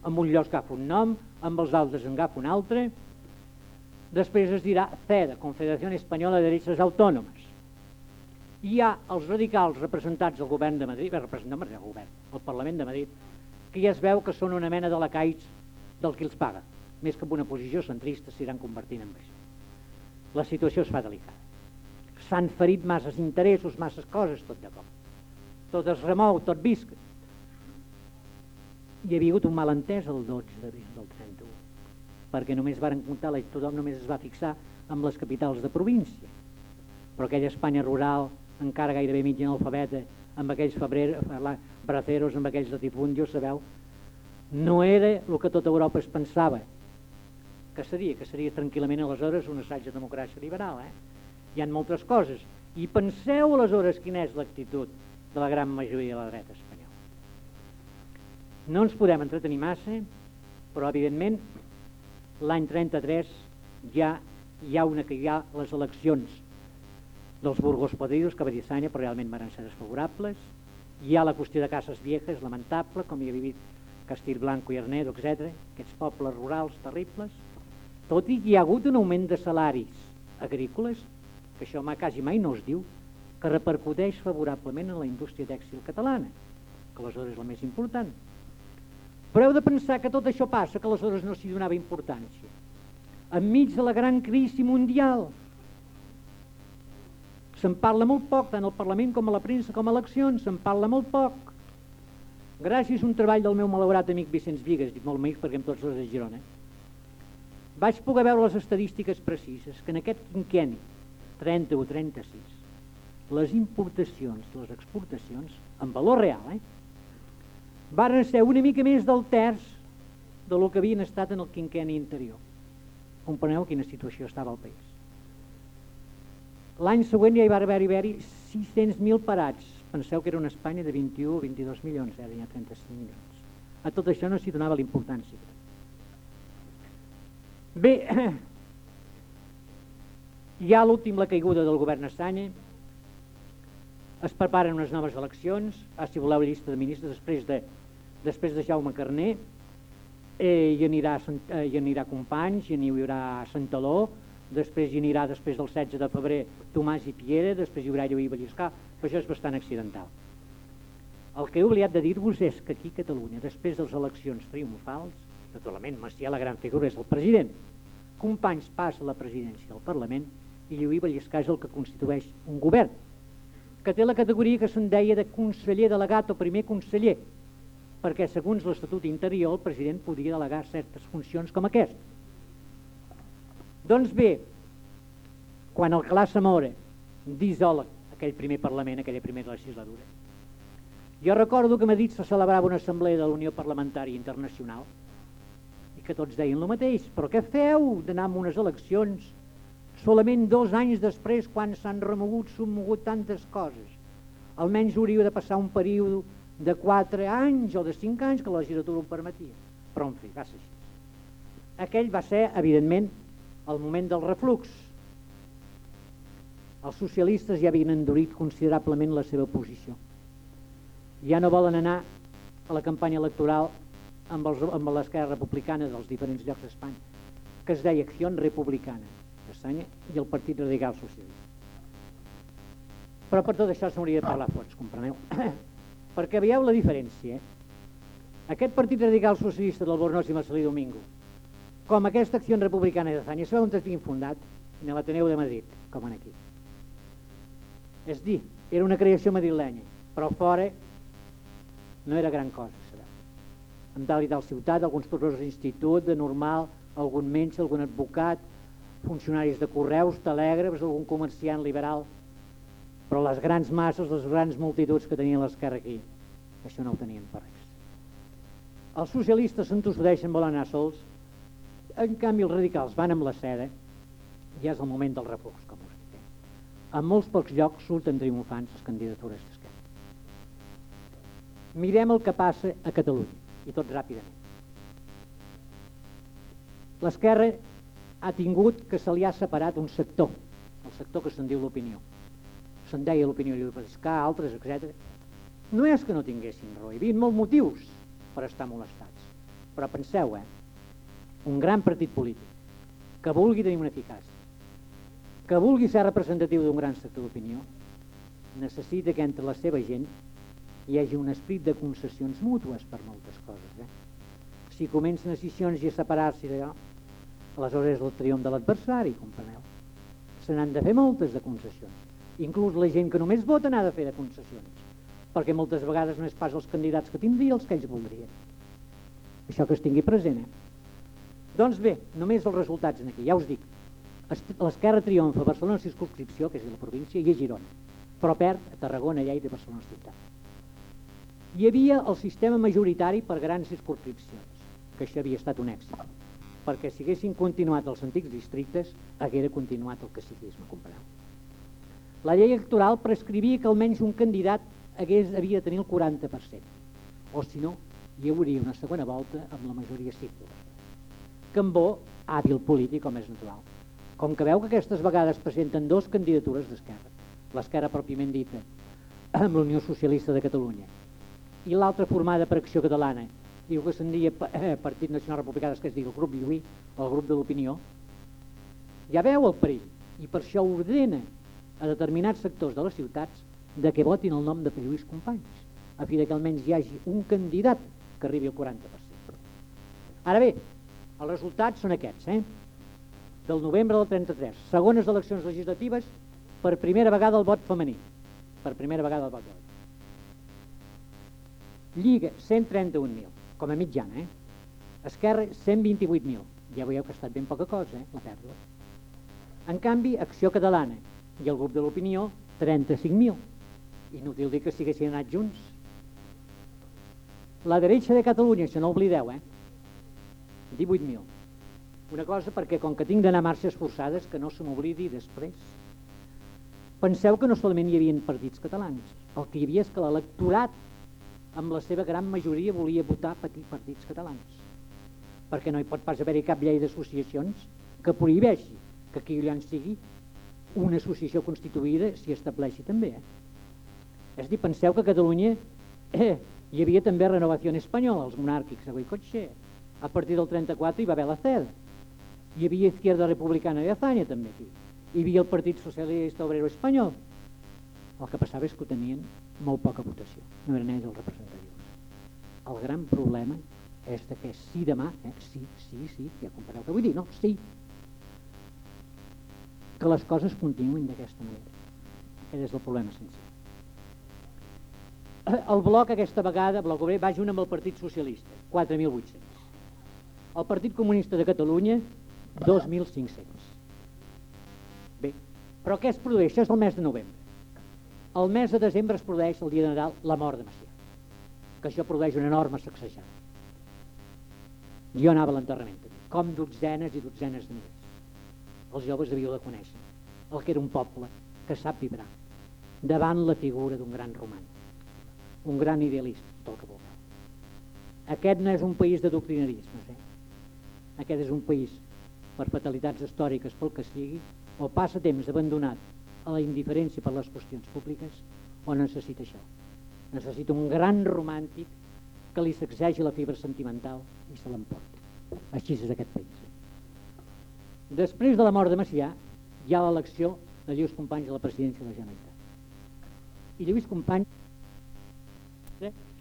amb un lloc agafa un nom, amb els altres en agafa un altre, després es dirà CEDA, Confederació Espanyola de Derechos Autònomes. Hi ha els radicals representats del govern de Madrid, representant el govern, el Parlament de Madrid, que ja es veu que són una mena de lacaits del qui els paga, més que en una posició centrista s'iran convertint en això. La situació es fa delicada. S'han ferit masses interessos, masses coses, tot de cop. Tot es remou, tot visca hi havia hagut un malentès el 12 d'abril del 31, perquè només varen comptar, tothom només es va fixar amb les capitals de província, però aquella Espanya rural, encara gairebé mig analfabeta, amb aquells febrer, braceros, amb aquells latifundios, sabeu, no era el que tota Europa es pensava, que seria, que seria tranquil·lament aleshores un assaig de democràcia liberal, eh? Hi ha moltes coses. I penseu aleshores quina és l'actitud de la gran majoria de la dreta espanyola. No ens podem entretenir massa, però evidentment l'any 33 ja hi ha una que hi ha les eleccions dels Burgos Podridos, que va dir Sanya, però realment van ser desfavorables. Hi ha la qüestió de Cases Viejas, lamentable, com hi ha vivit Castilblanco i Arnedo, etc. Aquests pobles rurals terribles. Tot i que hi ha hagut un augment de salaris agrícoles, que això quasi mai no es diu, que repercuteix favorablement en la indústria tèxtil catalana, que aleshores és la més important. Però heu de pensar que tot això passa, que aleshores no s'hi donava importància. Enmig de la gran crisi mundial, se'n parla molt poc, tant al Parlament com a la premsa com a eleccions, se'n parla molt poc. Gràcies a un treball del meu malaurat amic Vicenç Vigues, dic molt amic perquè amb tots els de Girona, vaig poder veure les estadístiques precises que en aquest quinqueni, 30 o 36, les importacions, les exportacions, en valor real, eh, varen ser una mica més del terç de lo que havien estat en el quinqueni anterior. Componeu quina situació estava al país. L'any següent ja hi va haver-hi 600.000 parats. Penseu que era una Espanya de 21 o 22 milions, ara hi ha 35 milions. A tot això no s'hi donava l'importància. Bé, ha l'últim la caiguda del govern Estanya, es preparen unes noves eleccions, ah, si voleu llista de ministres, després de, després de Jaume Carné, eh, hi, anirà, eh, hi anirà Companys, hi haurà Santaló, després hi anirà després del 16 de febrer Tomàs i Piera, després hi haurà Lluís Vallescà, però això és bastant accidental. El que he oblidat de dir-vos és que aquí a Catalunya, després de les eleccions triomfals, naturalment Macià la gran figura és el president, Companys passa la presidència del Parlament i Lluís Vallescà és el que constitueix un govern que té la categoria que se'n deia de conseller delegat o primer conseller, perquè segons l'Estatut Interior el president podia delegar certes funcions com aquest. Doncs bé, quan el Clar Samora dissol aquell primer Parlament, aquella primera legislatura, jo recordo que a Madrid se celebrava una assemblea de la Unió Parlamentària Internacional i que tots deien el mateix, però què feu d'anar a unes eleccions solament dos anys després, quan s'han remogut, s'han mogut tantes coses. Almenys hauria de passar un període de 4 anys o de 5 anys que la legislatura ho permetia. Però, en fi, va ser així. Aquell va ser, evidentment, el moment del reflux. Els socialistes ja havien endurit considerablement la seva posició. Ja no volen anar a la campanya electoral amb, els, amb l'esquerra republicana dels diferents llocs d'Espanya, que es deia Acció Republicana Espanya i el Partit Radical Socialista. Però per tot això s'hauria de parlar fons, compreneu? Perquè veieu la diferència. Aquest partit radical socialista del Bornós i Marcelí Domingo, com aquesta acció republicana de Zanya, sabeu on es fundat? En l'Ateneu de Madrid, com en aquí. És dir, era una creació madrilenya, però fora no era gran cosa, sabeu. En tal i tal ciutat, alguns professors d'institut, de normal, algun metge, algun advocat, funcionaris de correus, telègrafs, algun comerciant liberal, però les grans masses, les grans multituds que tenien l'esquerra aquí, això no ho tenien per res. Els socialistes s'entossudeixen, volen anar sols, en canvi els radicals van amb la seda, ja és el moment del reflux, com us dic. En molts pocs llocs surten triomfants les candidatures d'esquerra. Mirem el que passa a Catalunya, i tot ràpidament. L'esquerra ha tingut que se li ha separat un sector, el sector que se'n diu l'opinió. Se'n deia l'opinió lliure altres, etc. No és que no tinguessin raó, hi havia molts motius per estar molestats. Però penseu, eh? un gran partit polític que vulgui tenir una eficàcia, que vulgui ser representatiu d'un gran sector d'opinió, necessita que entre la seva gent hi hagi un esprit de concessions mútues per moltes coses. Eh? Si comencen a sessions i a separar-se d'allò, aleshores és el triomf de l'adversari, compreneu? Se n'han de fer moltes de concessions. Inclús la gent que només vota n'ha de fer de concessions, perquè moltes vegades no és pas els candidats que tindria els que ells voldrien. Això que es tingui present, eh? Doncs bé, només els resultats en aquí, ja us dic. L'esquerra triomfa a Barcelona circunscripció, que és la província, i a Girona, però perd a Tarragona, Lleida i Barcelona ciutat. Hi havia el sistema majoritari per grans circunscripcions, que això havia estat un èxit perquè si haguessin continuat els antics districtes, haguera continuat el caciquisme, compreu. La llei electoral prescrivia que almenys un candidat hagués, havia de tenir el 40%, o si no, hi hauria una segona volta amb la majoria simple. Cambó, hàbil polític, com és natural. Com que veu que aquestes vegades presenten dos candidatures d'esquerra, l'esquerra pròpiament dita, amb l'Unió Socialista de Catalunya, i l'altra formada per Acció Catalana, diu que se'n dia eh, Partit Nacional Republicà, que es diu el grup Lluí, el grup de l'opinió, ja veu el perill, i per això ordena a determinats sectors de les ciutats de que votin el nom de Lluís Companys, a fi que almenys hi hagi un candidat que arribi al 40%. Ara bé, els resultats són aquests, eh? del novembre del 33, segones eleccions legislatives, per primera vegada el vot femení, per primera vegada el vot femení. Lliga, 131.000 com a mitjana, eh? Esquerra, 128.000. Ja veieu que ha estat ben poca cosa, eh, la pèrdua. En canvi, Acció Catalana i el grup de l'opinió, 35.000. Inútil dir que siguessin anat junts. La dreta de Catalunya, això no oblideu, eh? 18.000. Una cosa perquè com que tinc d'anar marxes forçades, que no se m'oblidi després. Penseu que no solament hi havia partits catalans, el que hi havia és que l'electorat amb la seva gran majoria volia votar petits partits catalans perquè no hi pot pas haver-hi cap llei d'associacions que prohibeixi que allà sigui una associació constituïda s'hi estableixi també. Eh? És dir, penseu que a Catalunya eh, hi havia també renovació espanyola, els monàrquics de Goicotxe. A partir del 34 hi va haver la CED. Hi havia Izquierda Republicana de Azanya també aquí. Hi havia el Partit Socialista Obrero Espanyol. El que passava és que ho tenien molt poca votació, no eren ells els representatius. El gran problema és de que sí demà, eh, sí, sí, sí, ja compareu que vull dir, no, sí, que les coses continuïn d'aquesta manera. Aquest és el problema sencer. El bloc aquesta vegada, Bloc Obrer, va junt amb el Partit Socialista, 4.800. El Partit Comunista de Catalunya, 2.500. Bé, però què es produeix? Això és el mes de novembre. El mes de desembre es produeix el dia de Nadal la mort de Macià, que això produeix una enorme sacsejada. Jo anava a l'enterrament, com dotzenes i dotzenes de milers. Els joves devíeu de conèixer el que era un poble que sap vibrar davant la figura d'un gran romàntic, un gran idealista, tot que vulgueu. Aquest no és un país de doctrinarismes, eh? Aquest és un país, per fatalitats històriques, pel que sigui, o passa temps abandonat a la indiferència per les qüestions públiques o necessita això? Necessita un gran romàntic que li sacsegi la fibra sentimental i se l'emporti. Així és aquest país. Després de la mort de Macià, hi ha l'elecció de Lluís Companys a la presidència de la Generalitat. i Lluís Company,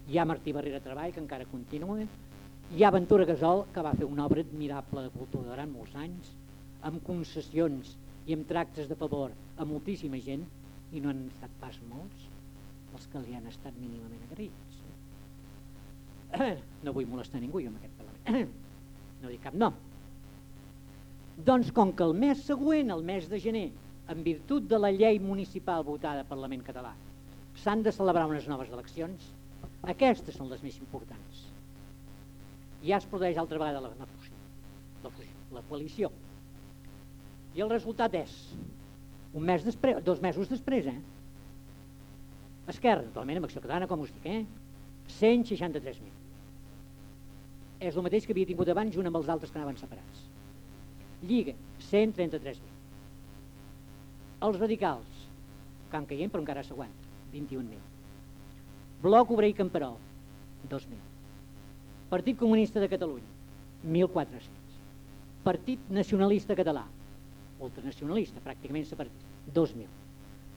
hi ha Martí Barrera Treball, que encara continua, hi ha Ventura Gasol, que va fer una obra admirable de cultura durant molts anys, amb concessions i amb tractes de favor a moltíssima gent, i no han estat pas molts els que li han estat mínimament agraïts. No vull molestar ningú jo aquest parlament. No dic cap nom. Doncs com que el mes següent, el mes de gener, en virtut de la llei municipal votada al Parlament català, s'han de celebrar unes noves eleccions, aquestes són les més importants. Ja es produeix altra vegada la, la, la, la coalició. I el resultat és, un mes després, dos mesos després, eh? Esquerra, totalment amb Acció Catalana, com us dic, eh? 163.000. És el mateix que havia tingut abans junt amb els altres que anaven separats. Lliga, 133.000. Els radicals, han caient però encara s'aguanta, 21.000. Bloc Obrer i Camperol, 2.000. Partit Comunista de Catalunya, 1.400. Partit Nacionalista Català, ultranacionalista, pràcticament separatista, 2.000.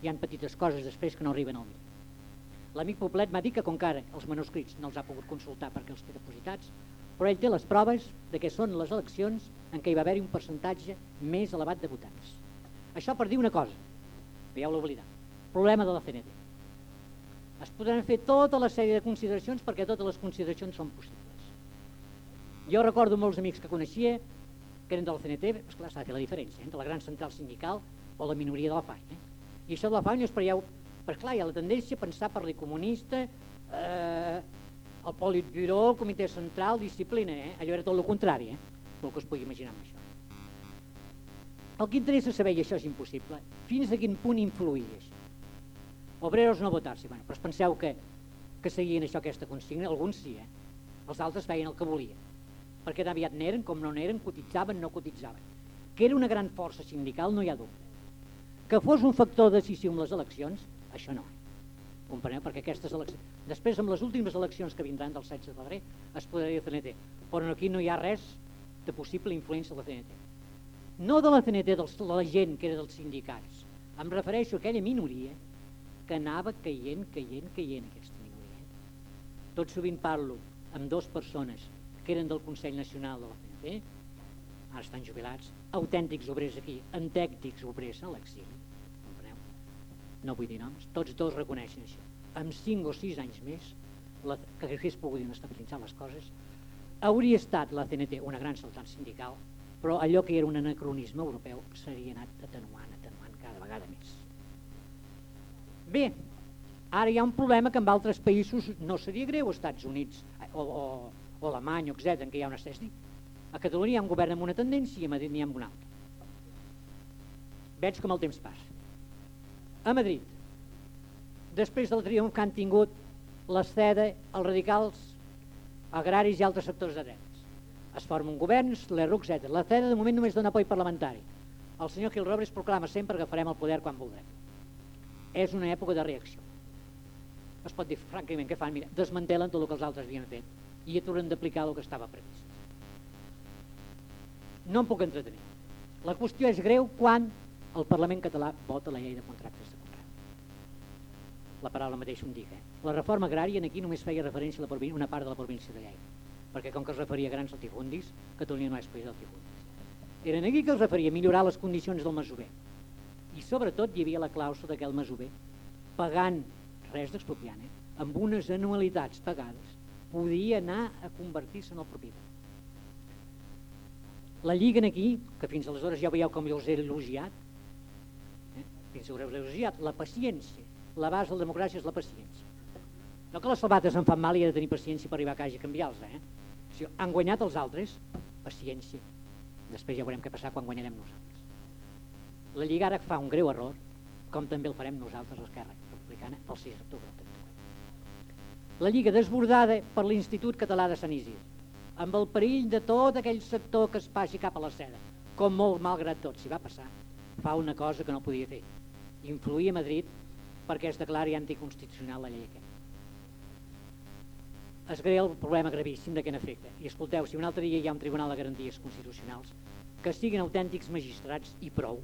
Hi han petites coses després que no arriben al 1.000. L'amic Poblet m'ha dit que com que ara els manuscrits no els ha pogut consultar perquè els té depositats, però ell té les proves de que són les eleccions en què hi va haver-hi un percentatge més elevat de votants. Això per dir una cosa, l'he oblidat, problema de la CNT. Es podran fer tota la sèrie de consideracions perquè totes les consideracions són possibles. Jo recordo molts amics que coneixia que eren de la CNT, esclar, s'ha de fer la diferència entre la gran central sindical o la minoria de la FAI. Eh? I això de la FAI no espereu perquè clar, hi ha la tendència a pensar per l'ecomunista, eh, el politburo, el comitè central, disciplina, eh? allò era tot el contrari, eh? el que es pugui imaginar amb això. El que interessa saber, i això és impossible, fins a quin punt influïa això. Obreros no votar-s'hi, bueno, però penseu que, que seguien això aquesta consigna, alguns sí, eh? els altres feien el que volien, perquè tan aviat n'eren com no n'eren, cotitzaven, no cotitzaven. Que era una gran força sindical, no hi ha dubte. Que fos un factor decisiu en les eleccions, això no. Compreneu? Perquè aquestes eleccions... Després, amb les últimes eleccions que vindran del 16 de febrer, es podrà dir CNT. Però aquí no hi ha res de possible influència de la CNT. No de la CNT, de la gent que era dels sindicats. Em refereixo a aquella minoria que anava caient, caient, caient aquesta minoria. Tot sovint parlo amb dues persones que eren del Consell Nacional de la CNT, ara estan jubilats, autèntics obrers aquí, antèctics obrers a l'exili, no vull dir noms, tots dos reconeixen això. Amb 5 o 6 anys més, la, que hagués pogut estabilitzar les coses, hauria estat la CNT una gran saltant sindical, però allò que era un anacronisme europeu s'hauria anat atenuant, atenuant cada vegada més. Bé, ara hi ha un problema que en altres països no seria greu, Estats Units o, o, o Alemanya, etc., en què hi ha una estès A Catalunya hi ha un govern amb una tendència i a Madrid n'hi ha amb una altra. Veig com el temps passa a Madrid, després del triomf que han tingut l'ESCEDA, els radicals, agraris i altres sectors de drets. Es formen governs, l'ERUC, etc. La CEDA de moment només dona apoy parlamentari. El senyor Gil Robles proclama sempre que farem el poder quan voldrem. És una època de reacció. Es pot dir, francament, què fan? Mira, desmantelen tot el que els altres havien fet i aturen d'aplicar el que estava previst. No em puc entretenir. La qüestió és greu quan el Parlament català vota la llei de contractes de la paraula mateix ho indica. La reforma agrària aquí només feia referència a la una part de la província de Lleida, perquè com que es referia a grans latifundis, Catalunya no és país latifundis. Eren aquí que es referia a millorar les condicions del masover. I sobretot hi havia la clàusula d'aquell masover, pagant, res d'expropiant, eh? amb unes anualitats pagades, podia anar a convertir-se en el propietari. La lliguen aquí, que fins aleshores ja veieu com jo us he elogiat, eh? fins us he elogiat, la paciència, la base de la democràcia és la paciència. No que les sabates em fan mal i he de tenir paciència per arribar a casa i canviar-los, eh? Si han guanyat els altres, paciència. Després ja veurem què passarà quan guanyarem nosaltres. La Lliga ara fa un greu error, com també el farem nosaltres, l'esquerra republicana, el 6 d'octubre. La Lliga desbordada per l'Institut Català de Sant Isidre, amb el perill de tot aquell sector que es passi cap a la seda, com molt malgrat tot s'hi va passar, fa una cosa que no podia fer, influir a Madrid perquè es declari anticonstitucional la llei aquesta. Es crea el problema gravíssim de què n'afecta. I escolteu, si un altre dia hi ha un tribunal de garanties constitucionals, que siguin autèntics magistrats i prou,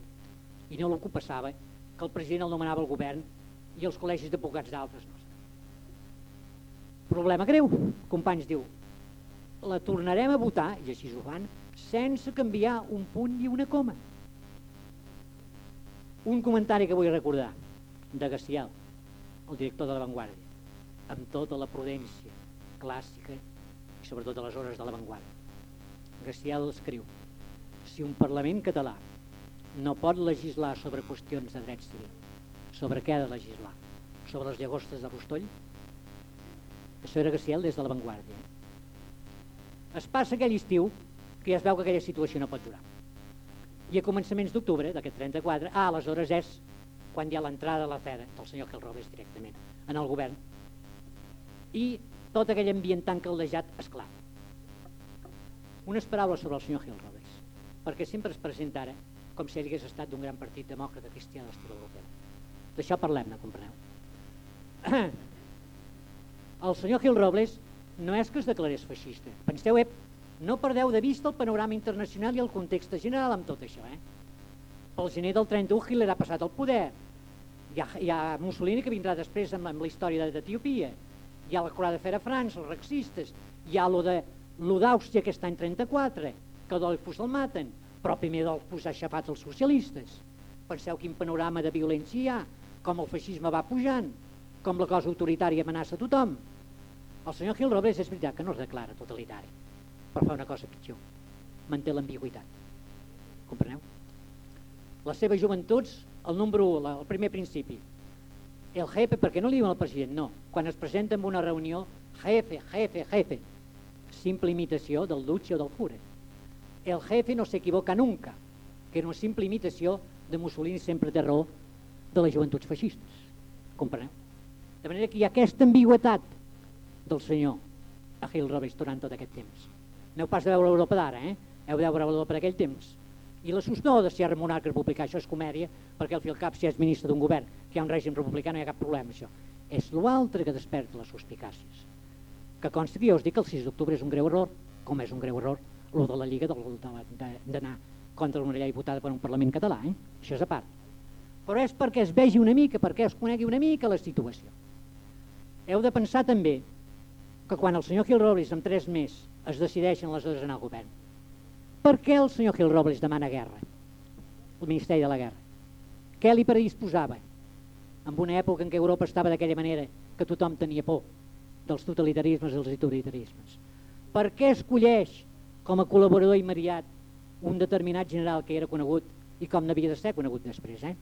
i no l'ocupa passava, que el president el nomenava el govern i els col·legis d'advocats d'altres no. Problema greu, companys diu, la tornarem a votar, i així ho fan, sense canviar un punt i una coma. Un comentari que vull recordar, de Gacial, el director de La Vanguardia, amb tota la prudència clàssica i sobretot a les hores de La Vanguardia. Gacial escriu, si un Parlament català no pot legislar sobre qüestions de drets civils, sobre què ha de legislar? Sobre les llagostes de Rostoll? Això era Gaciel des de l'avantguàrdia. Es passa aquell estiu que ja es veu que aquella situació no pot durar. I a començaments d'octubre d'aquest 34, ah, aleshores és quan hi ha l'entrada a la fera del senyor Gil Robes directament en el govern i tot aquell ambient tan caldejat, esclar. Unes paraules sobre el senyor Gil Robes, perquè sempre es presenta ara com si ell hagués estat d'un gran partit demòcrata cristià d'estil europeu. D'això parlem-ne, compreneu? El senyor Gil Robles no és que es declarés feixista. Penseu, ep, no perdeu de vista el panorama internacional i el context general amb tot això. Eh? Pel gener del 31 Hitler ha passat al poder. Hi ha, hi ha Mussolini que vindrà després amb, amb la història d'Etiopia. Hi ha la Corada de Fer a França, els rexistes. Hi ha lo de lo d'Àustria aquest any 34, que Adolfus el maten, però primer Adolfus ha aixafat els socialistes. Penseu quin panorama de violència hi ha, com el feixisme va pujant, com la cosa autoritària amenaça tothom. El senyor Gil Robles és veritat que no es declara totalitari, però fa una cosa pitjor, manté l'ambigüitat. Compreneu? Les seves joventuts, el número 1, el primer principi. El jefe, perquè no li diuen al president, no. Quan es presenta en una reunió, jefe, jefe, jefe, simple imitació del Duce o del Fure. El jefe no s'equivoca nunca, que era una simple imitació de Mussolini sempre té raó de les joventuts feixistes. Compreneu? De manera que hi ha aquesta ambigüetat del senyor a Gil Robles durant tot aquest temps. Heu pas de veure l'Europa d'ara, eh? heu de veure l'Europa d'aquell temps. I la no de si és monarca republicà, això és comèdia, perquè al fi al cap si és ministre d'un govern que hi ha un règim republicà no hi ha cap problema això. És l'altre que desperta les suspicàcies. Que consta que jo us dic que el 6 d'octubre és un greu error, com és un greu error el de la Lliga d'anar contra una llei votada per un Parlament català, eh? això és a part. Però és perquè es vegi una mica, perquè es conegui una mica la situació. Heu de pensar també que quan el senyor Gil Robles amb tres més es decideixen les hores anar al govern, per què el senyor Gil Robles demana guerra? El Ministeri de la Guerra. Què li predisposava? En una època en què Europa estava d'aquella manera que tothom tenia por dels totalitarismes i els autoritarismes. Per què escolleix com a col·laborador immediat un determinat general que era conegut i com n'havia de ser conegut després. Eh?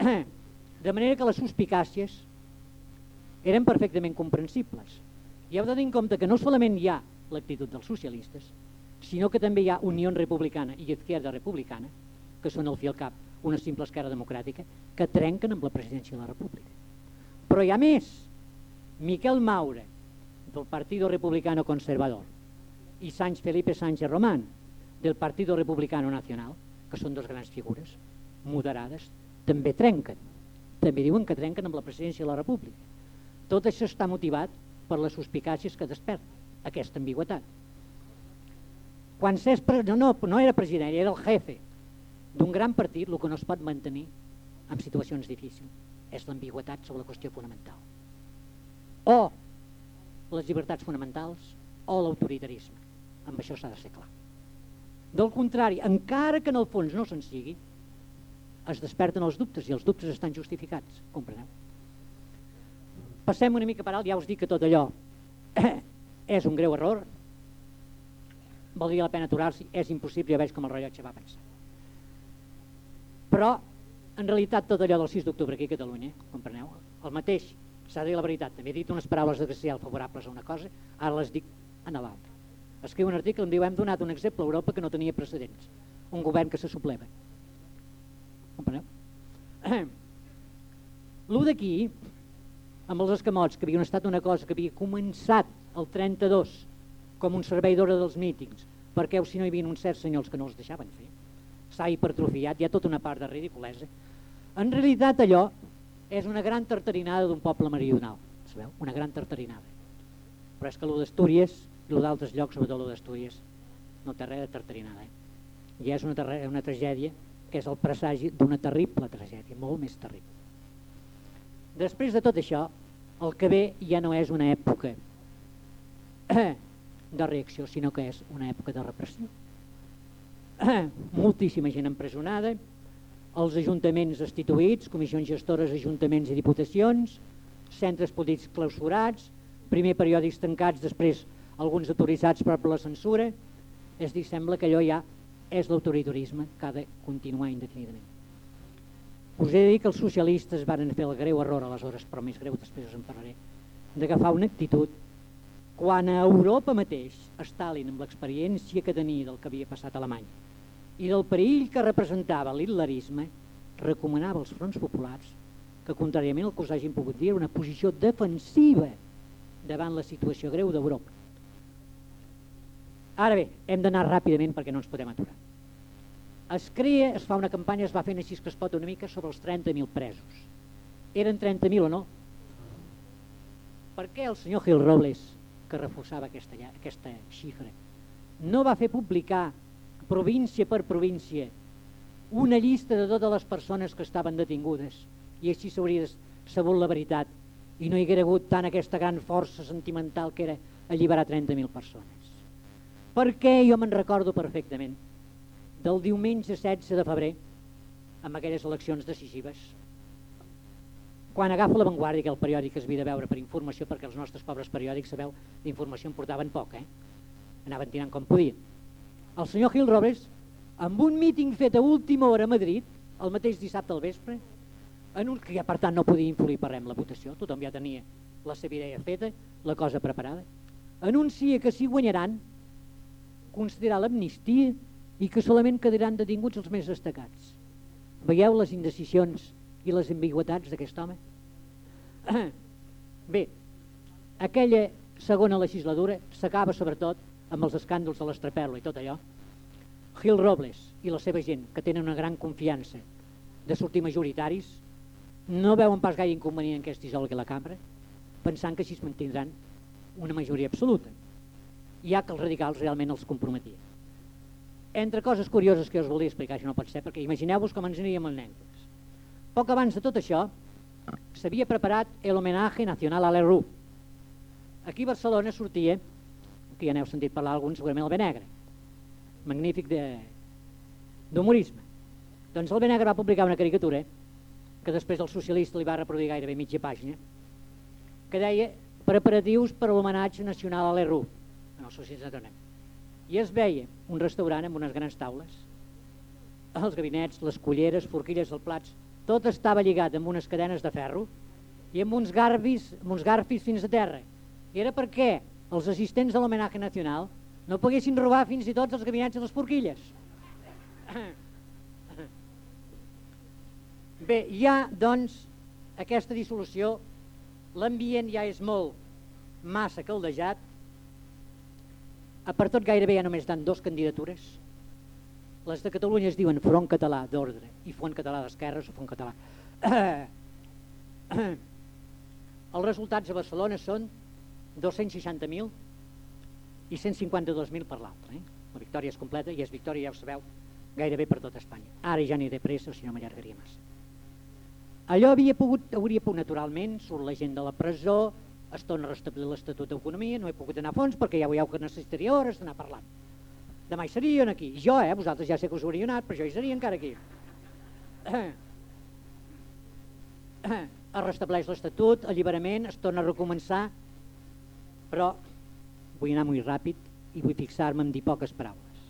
De manera que les suspicàcies eren perfectament comprensibles. I heu de tenir en compte que no solament hi ha l'actitud dels socialistes, sinó que també hi ha Unió Republicana i Izquierda Republicana, que són al fi al cap una simple esquerra democràtica, que trenquen amb la presidència de la República. Però hi ha més. Miquel Maura, del Partido Republicano Conservador, i Sánchez Felipe Sánchez Román, del Partido Republicano Nacional, que són dos grans figures moderades, també trenquen. També diuen que trenquen amb la presidència de la República. Tot això està motivat per les suspicàcies que desperta aquesta ambigüetat. Quan s'és no, no, no era president, era el jefe d'un gran partit, el que no es pot mantenir en situacions difícils és l'ambigüetat sobre la qüestió fonamental. O les llibertats fonamentals o l'autoritarisme. Amb això s'ha de ser clar. Del contrari, encara que en el fons no se'n sigui, es desperten els dubtes i els dubtes estan justificats, compreneu? Passem una mica per alt, ja us dic que tot allò és un greu error, valdria la pena aturar-s'hi, és impossible, ja veig com el rellotge va pensar. Però, en realitat, tot allò del 6 d'octubre aquí a Catalunya, compreneu? El mateix, s'ha de dir la veritat, també he dit unes paraules de favorables a una cosa, ara les dic a l'altra escriu un article on diu hem donat un exemple a Europa que no tenia precedents. Un govern que se supleva. Companeu? L'1 d'aquí, amb els escamots, que havien estat una cosa que havia començat el 32 com un servei d'hora dels mítings, perquè si no hi havia uns certs senyors que no els deixaven fer, s'ha hipertrofiat, hi ha tota una part de ridiculesa. En realitat allò és una gran tartarinada d'un poble meridional, sabeu? Una gran tartarinada. Però és que l'1 d'Astúries el d'altres llocs, sobretot el d'Astúries, no té res de tartarinada. Eh? I és una, una tragèdia que és el presagi d'una terrible tragèdia, molt més terrible. Després de tot això, el que ve ja no és una època de reacció, sinó que és una època de repressió. Moltíssima gent empresonada, els ajuntaments destituïts, comissions gestores, ajuntaments i diputacions, centres polítics clausurats, primer periòdics tancats, després alguns autoritzats per la censura, és dir, sembla que allò ja és l'autoritarisme que ha de continuar indefinidament. Us he de dir que els socialistes varen fer el greu error aleshores, però més greu després us en parlaré, d'agafar una actitud quan a Europa mateix Stalin, amb l'experiència que tenia del que havia passat a Alemanya i del perill que representava l'hitlerisme, recomanava als fronts populars que, contràriament al que us hagin pogut dir, una posició defensiva davant la situació greu d'Europa. Ara bé, hem d'anar ràpidament perquè no ens podem aturar es crea, es fa una campanya, es va fent així que es pot una mica sobre els 30.000 presos. Eren 30.000 o no? Per què el senyor Gil Robles, que reforçava aquesta, aquesta xifra, no va fer publicar província per província una llista de totes les persones que estaven detingudes i així s'hauria sabut la veritat i no hi haguera hagut tant aquesta gran força sentimental que era alliberar 30.000 persones. Per què? Jo me'n recordo perfectament del diumenge 16 de febrer, amb aquelles eleccions decisives, quan agafo la Vanguardia, que el periòdic es havia de veure per informació, perquè els nostres pobres periòdics, sabeu, d'informació en portaven poc, eh? anaven tirant com podien. El senyor Gil Robles, amb un míting fet a última hora a Madrid, el mateix dissabte al vespre, en un, que ja per tant no podia influir per res la votació, tothom ja tenia la seva idea feta, la cosa preparada, anuncia que si guanyaran, considerar l'amnistia i que solament quedaran detinguts els més destacats. Veieu les indecisions i les ambigüetats d'aquest home? Bé, aquella segona legislatura s'acaba sobretot amb els escàndols de l'estraperlo i tot allò. Gil Robles i la seva gent, que tenen una gran confiança de sortir majoritaris, no veuen pas gaire inconvenient que es dissolgui la cambra, pensant que així es mantindran una majoria absoluta, ja que els radicals realment els comprometien entre coses curioses que us volia explicar, això no pot ser, perquè imagineu-vos com ens aniríem en negres. Poc abans de tot això, s'havia preparat l'homenatge nacional a l'Erru. Aquí a Barcelona sortia, que ja n'heu sentit parlar alguns, segurament el Benegre, magnífic d'humorisme. Doncs el Benegre va publicar una caricatura que després el socialista li va reproduir gairebé mitja pàgina, que deia preparatius per a l'homenatge nacional a l'Erru, en el socialista de i es veia un restaurant amb unes grans taules, els gabinets, les culleres, forquilles, els plats, tot estava lligat amb unes cadenes de ferro i amb uns garbis, amb uns garfis fins a terra. I era perquè els assistents de l'homenatge nacional no poguessin robar fins i tot els gabinets i les forquilles. Bé, ja, doncs, aquesta dissolució, l'ambient ja és molt massa caldejat a per tot gairebé ja només dos candidatures. Les de Catalunya es diuen Front Català d'Ordre i Front Català d'Esquerres o Front Català. Els resultats a Barcelona són 260.000 i 152.000 per l'altre. Eh? La victòria és completa i és victòria, ja ho sabeu, gairebé per tot Espanya. Ara ja de pressa, si no m'allargaria massa. Allò havia pogut, hauria pogut naturalment, surt la gent de la presó, es torna a restablir l'Estatut d'Economia, no he pogut anar a fons perquè ja veieu que necessitaria hores d'anar parlant. Demà hi serien aquí. Jo, eh? Vosaltres ja sé que us hauria anat, però jo hi seria encara aquí. Es restableix l'Estatut, alliberament, es torna a recomençar, però vull anar molt ràpid i vull fixar-me en dir poques paraules.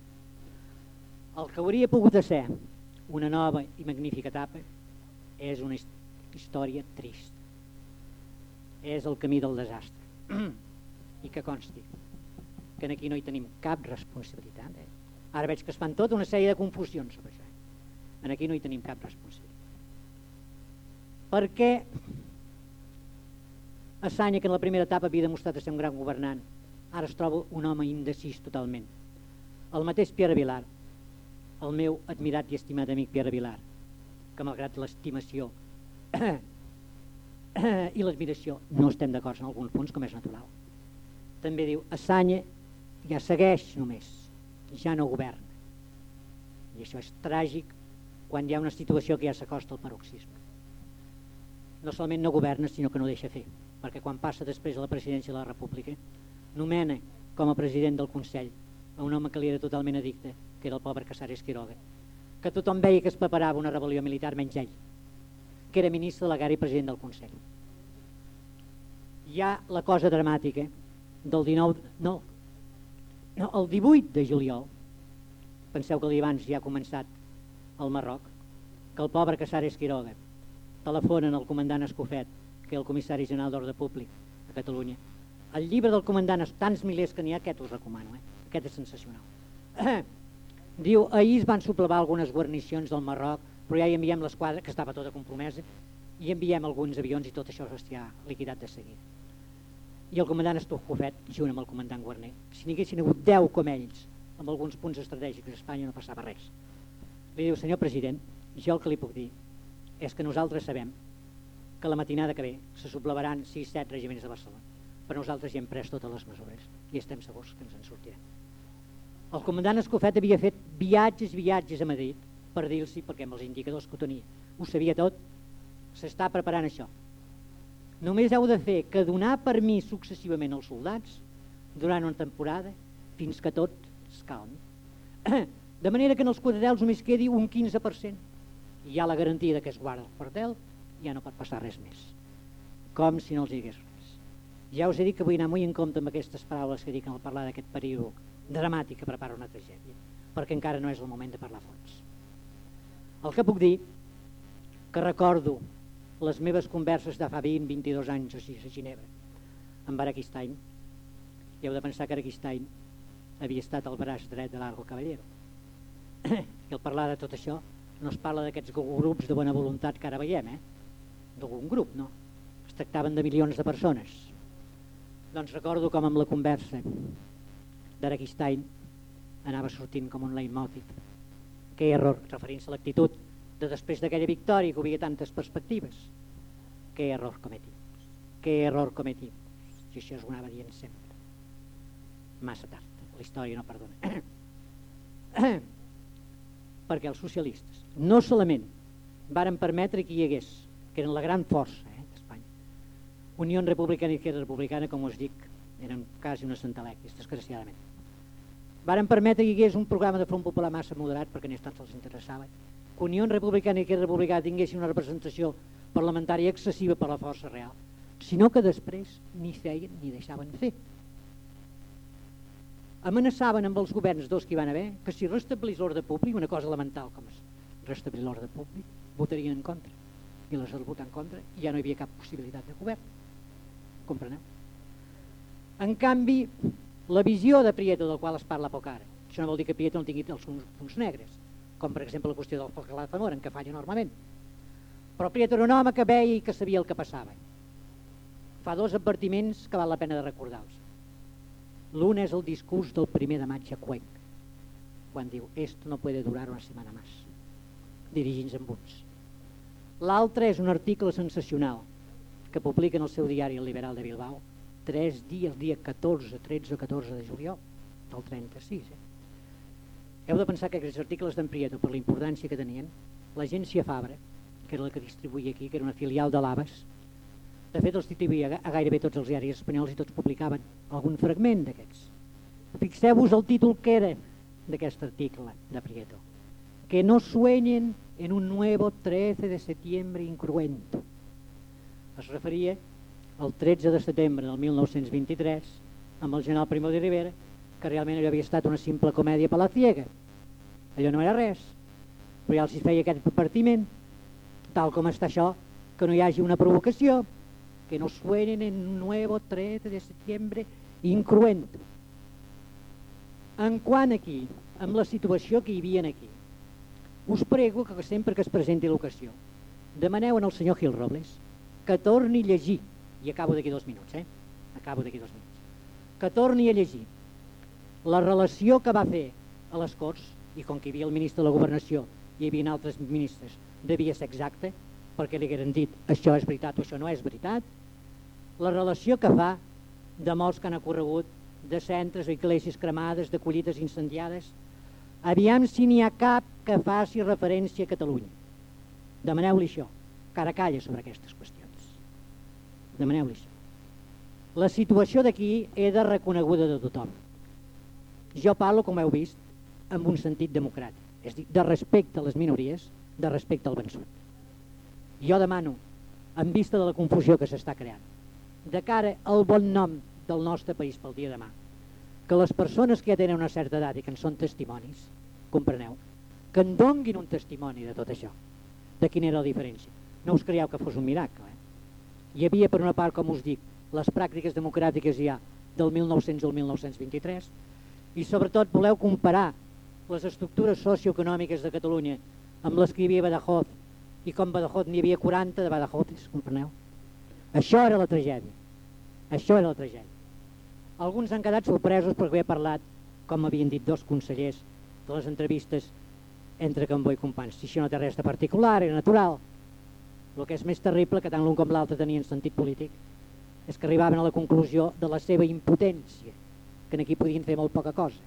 El que hauria pogut ser una nova i magnífica etapa és una història trista és el camí del desastre. I que consti que aquí no hi tenim cap responsabilitat. Eh? Ara veig que es fan tota una sèrie de confusions sobre això. En aquí no hi tenim cap responsabilitat. Perquè Assanya, que en la primera etapa havia demostrat ser un gran governant, ara es troba un home indecis totalment. El mateix Pierre Vilar, el meu admirat i estimat amic Pierre Vilar, que malgrat l'estimació eh, i l'admiració. No estem d'acord en alguns punts com és natural. També diu Assanya ja segueix només ja no governa. I això és tràgic quan hi ha una situació que ja s'acosta al paroxisme. No solament no governa, sinó que no deixa fer, perquè quan passa després a la presidència de la República, nomena com a president del Consell a un home que li era totalment addicte, que era el pobre Casares Quiroga, que tothom veia que es preparava una rebel·lió militar menys ell, que era ministre de la Gara i president del Consell. Hi ha la cosa dramàtica del 19... No, no el 18 de juliol, penseu que l'abans ja ha començat al Marroc, que el pobre Casares Quiroga telefonen al comandant Escofet, que és el comissari general d'ordre públic a Catalunya. El llibre del comandant, tants milers que n'hi ha, aquest us recomano, eh? aquest és sensacional. Diu, ahir es van suplevar algunes guarnicions del Marroc, però ja hi enviem l'esquadra, que estava tota compromesa, i enviem alguns avions i tot això s'ha liquidat de seguida. I el comandant Escofet, junt amb el comandant Guarner, si n'hi haguessin hagut 10 com ells, amb alguns punts estratègics a Espanya no passava res. Li diu, senyor president, jo el que li puc dir és que nosaltres sabem que la matinada que ve se sublevaran 6-7 regiments de Barcelona, però nosaltres ja hem pres totes les mesures i estem segurs que ens en sortirem. El comandant Escofet havia fet viatges, viatges a Madrid per dir-los, perquè amb els indicadors que ho tenia, ho sabia tot, s'està preparant això. Només heu de fer que donar permís successivament als soldats durant una temporada fins que tot es calmi. De manera que en els quadrels només quedi un 15% i hi ha la garantia que es guarda el quartel, ja no pot passar res més. Com si no els digués res. Ja us he dit que vull anar molt en compte amb aquestes paraules que dic al parlar d'aquest període dramàtic que prepara una tragèdia, perquè encara no és el moment de parlar fons. El que puc dir, que recordo les meves converses de fa 20-22 anys a Ginebra, amb Araquistain, i heu de pensar que Araquistain havia estat el braç dret de l'Argo Caballero. I al parlar de tot això no es parla d'aquests grups de bona voluntat que ara veiem, eh? d'algun grup, no. Es tractaven de milions de persones. Doncs recordo com amb la conversa d'Araquistain anava sortint com un leitmotiv. Que error, referint-se a l'actitud de després d'aquella victòria que havia tantes perspectives. Que error cometí. Que error cometí. I això es anava dient sempre. Massa tard. La història no perdona. perquè els socialistes no solament varen permetre que hi hagués, que eren la gran força eh, d'Espanya, Unió Republicana i Izquierda Republicana, com us dic, eren quasi una centelèquies, desgraciadament. Varen permetre que hi hagués un programa de Front Popular massa moderat, perquè ni tant els interessava, que Unió Republicana i Izquierda Republicana tinguessin una representació parlamentària excessiva per la força real, sinó que després ni feien ni deixaven fer amenaçaven amb els governs dos que hi van haver que si restablís l'ordre públic, una cosa elemental com és restablir l'ordre públic, votarien en contra. I les del votar en contra i ja no hi havia cap possibilitat de govern. Compreneu? En canvi, la visió de Prieto, del qual es parla poc ara, això no vol dir que Prieto no tingui els punts negres, com per exemple la qüestió del Falcalà de Zamora, en què falla enormement. Però Prieto era un home que veia i que sabia el que passava. Fa dos advertiments que val la pena de recordar-los L'un és el discurs del primer de maig a Cuenc, quan diu «Esto no puede durar una setmana més», dirigint amb uns. L'altre és un article sensacional que publica en el seu diari El Liberal de Bilbao tres dies, dia 14, 13 o 14 de juliol del 36. Eh? Heu de pensar que aquests articles d'en Prieto, per la importància que tenien, l'agència Fabra, que era la que distribuïa aquí, que era una filial de l'Aves, de fet, els distribuïa a gairebé tots els diaris espanyols i tots publicaven algun fragment d'aquests. Fixeu-vos el títol que era d'aquest article de Prieto. Que no sueñen en un nuevo 13 de setembre incruento. Es referia al 13 de setembre del 1923 amb el general Primo de Rivera que realment allò havia estat una simple comèdia palaciega. Allò no era res, però ja els feia aquest advertiment, tal com està això, que no hi hagi una provocació, que no suenen en nuevo 13 de setembre incruento. En quant aquí, amb la situació que hi havia aquí, us prego que sempre que es presenti l'ocasió, demaneu al senyor Gil Robles que torni a llegir, i acabo d'aquí dos minuts, eh? acabo d'aquí dos minuts, que torni a llegir la relació que va fer a les Corts, i com que hi havia el ministre de la Governació i hi havia altres ministres, devia ser exacte, perquè li hagueren dit això és veritat o això no és veritat, la relació que fa de molts que han ocorregut, de centres o iglesis cremades, de collites incendiades. Aviam si n'hi ha cap que faci referència a Catalunya. Demaneu-li això, cara calla sobre aquestes qüestions. Demaneu-li això. La situació d'aquí era reconeguda de tothom. Jo parlo, com heu vist, amb un sentit democràtic, és dir, de respecte a les minories, de respecte al vençut. Jo demano, en vista de la confusió que s'està creant, de cara al bon nom del nostre país pel dia de demà, que les persones que ja tenen una certa edat i que en són testimonis, compreneu, que en donguin un testimoni de tot això, de quina era la diferència. No us creieu que fos un miracle. Eh? Hi havia, per una part, com us dic, les pràctiques democràtiques ja del 1900 al 1923 i sobretot voleu comparar les estructures socioeconòmiques de Catalunya amb les que hi havia Badajoz i com Badajoz n'hi havia 40 de Badajozes, compreneu? Això era la tragèdia. Això era la tragèdia. Alguns han quedat sorpresos perquè he parlat, com havien dit dos consellers, de les entrevistes entre Cambó i Companys. Si això no té res de particular, era natural. El que és més terrible, que tant l'un com l'altre tenien sentit polític, és que arribaven a la conclusió de la seva impotència, que aquí podien fer molt poca cosa.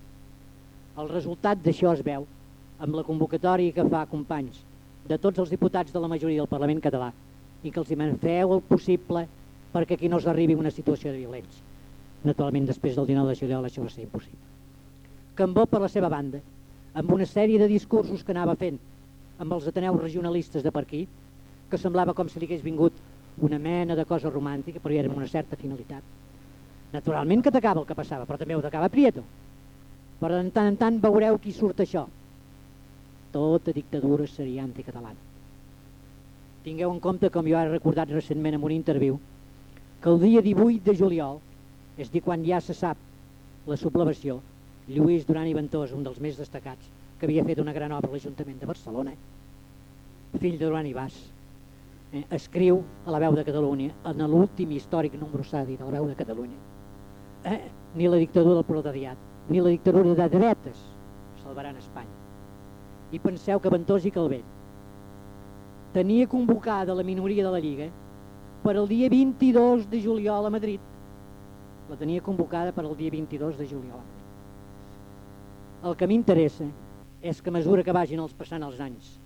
El resultat d'això es veu amb la convocatòria que fa companys de tots els diputats de la majoria del Parlament català i que els hi feu el possible perquè aquí no s'arribi una situació de violència. Naturalment, després del 19 de juliol això va ser impossible. Cambó, per la seva banda, amb una sèrie de discursos que anava fent amb els ateneus regionalistes de per aquí, que semblava com si li hagués vingut una mena de cosa romàntica, però hi era una certa finalitat. Naturalment que t'acaba el que passava, però també ho t'acaba Prieto. Però de tant en tant veureu qui surt això. Tota dictadura seria anticatalana. Tingueu en compte, com jo he recordat recentment en un interviu, que el dia 18 de juliol, és dir, quan ja se sap la sublevació, Lluís Duran i Ventós, un dels més destacats, que havia fet una gran obra a l'Ajuntament de Barcelona, fill de Duran i Bas, eh, escriu a la veu de Catalunya, en l'últim històric número sadi de la veu de Catalunya, eh, ni la dictadura del proletariat, ni la dictadura de dretes salvaran Espanya. I penseu que Ventós i Calvell tenia convocada la minoria de la Lliga per al dia 22 de juliol a Madrid. La tenia convocada per al dia 22 de juliol a Madrid. El que m'interessa és que a mesura que vagin els passant els anys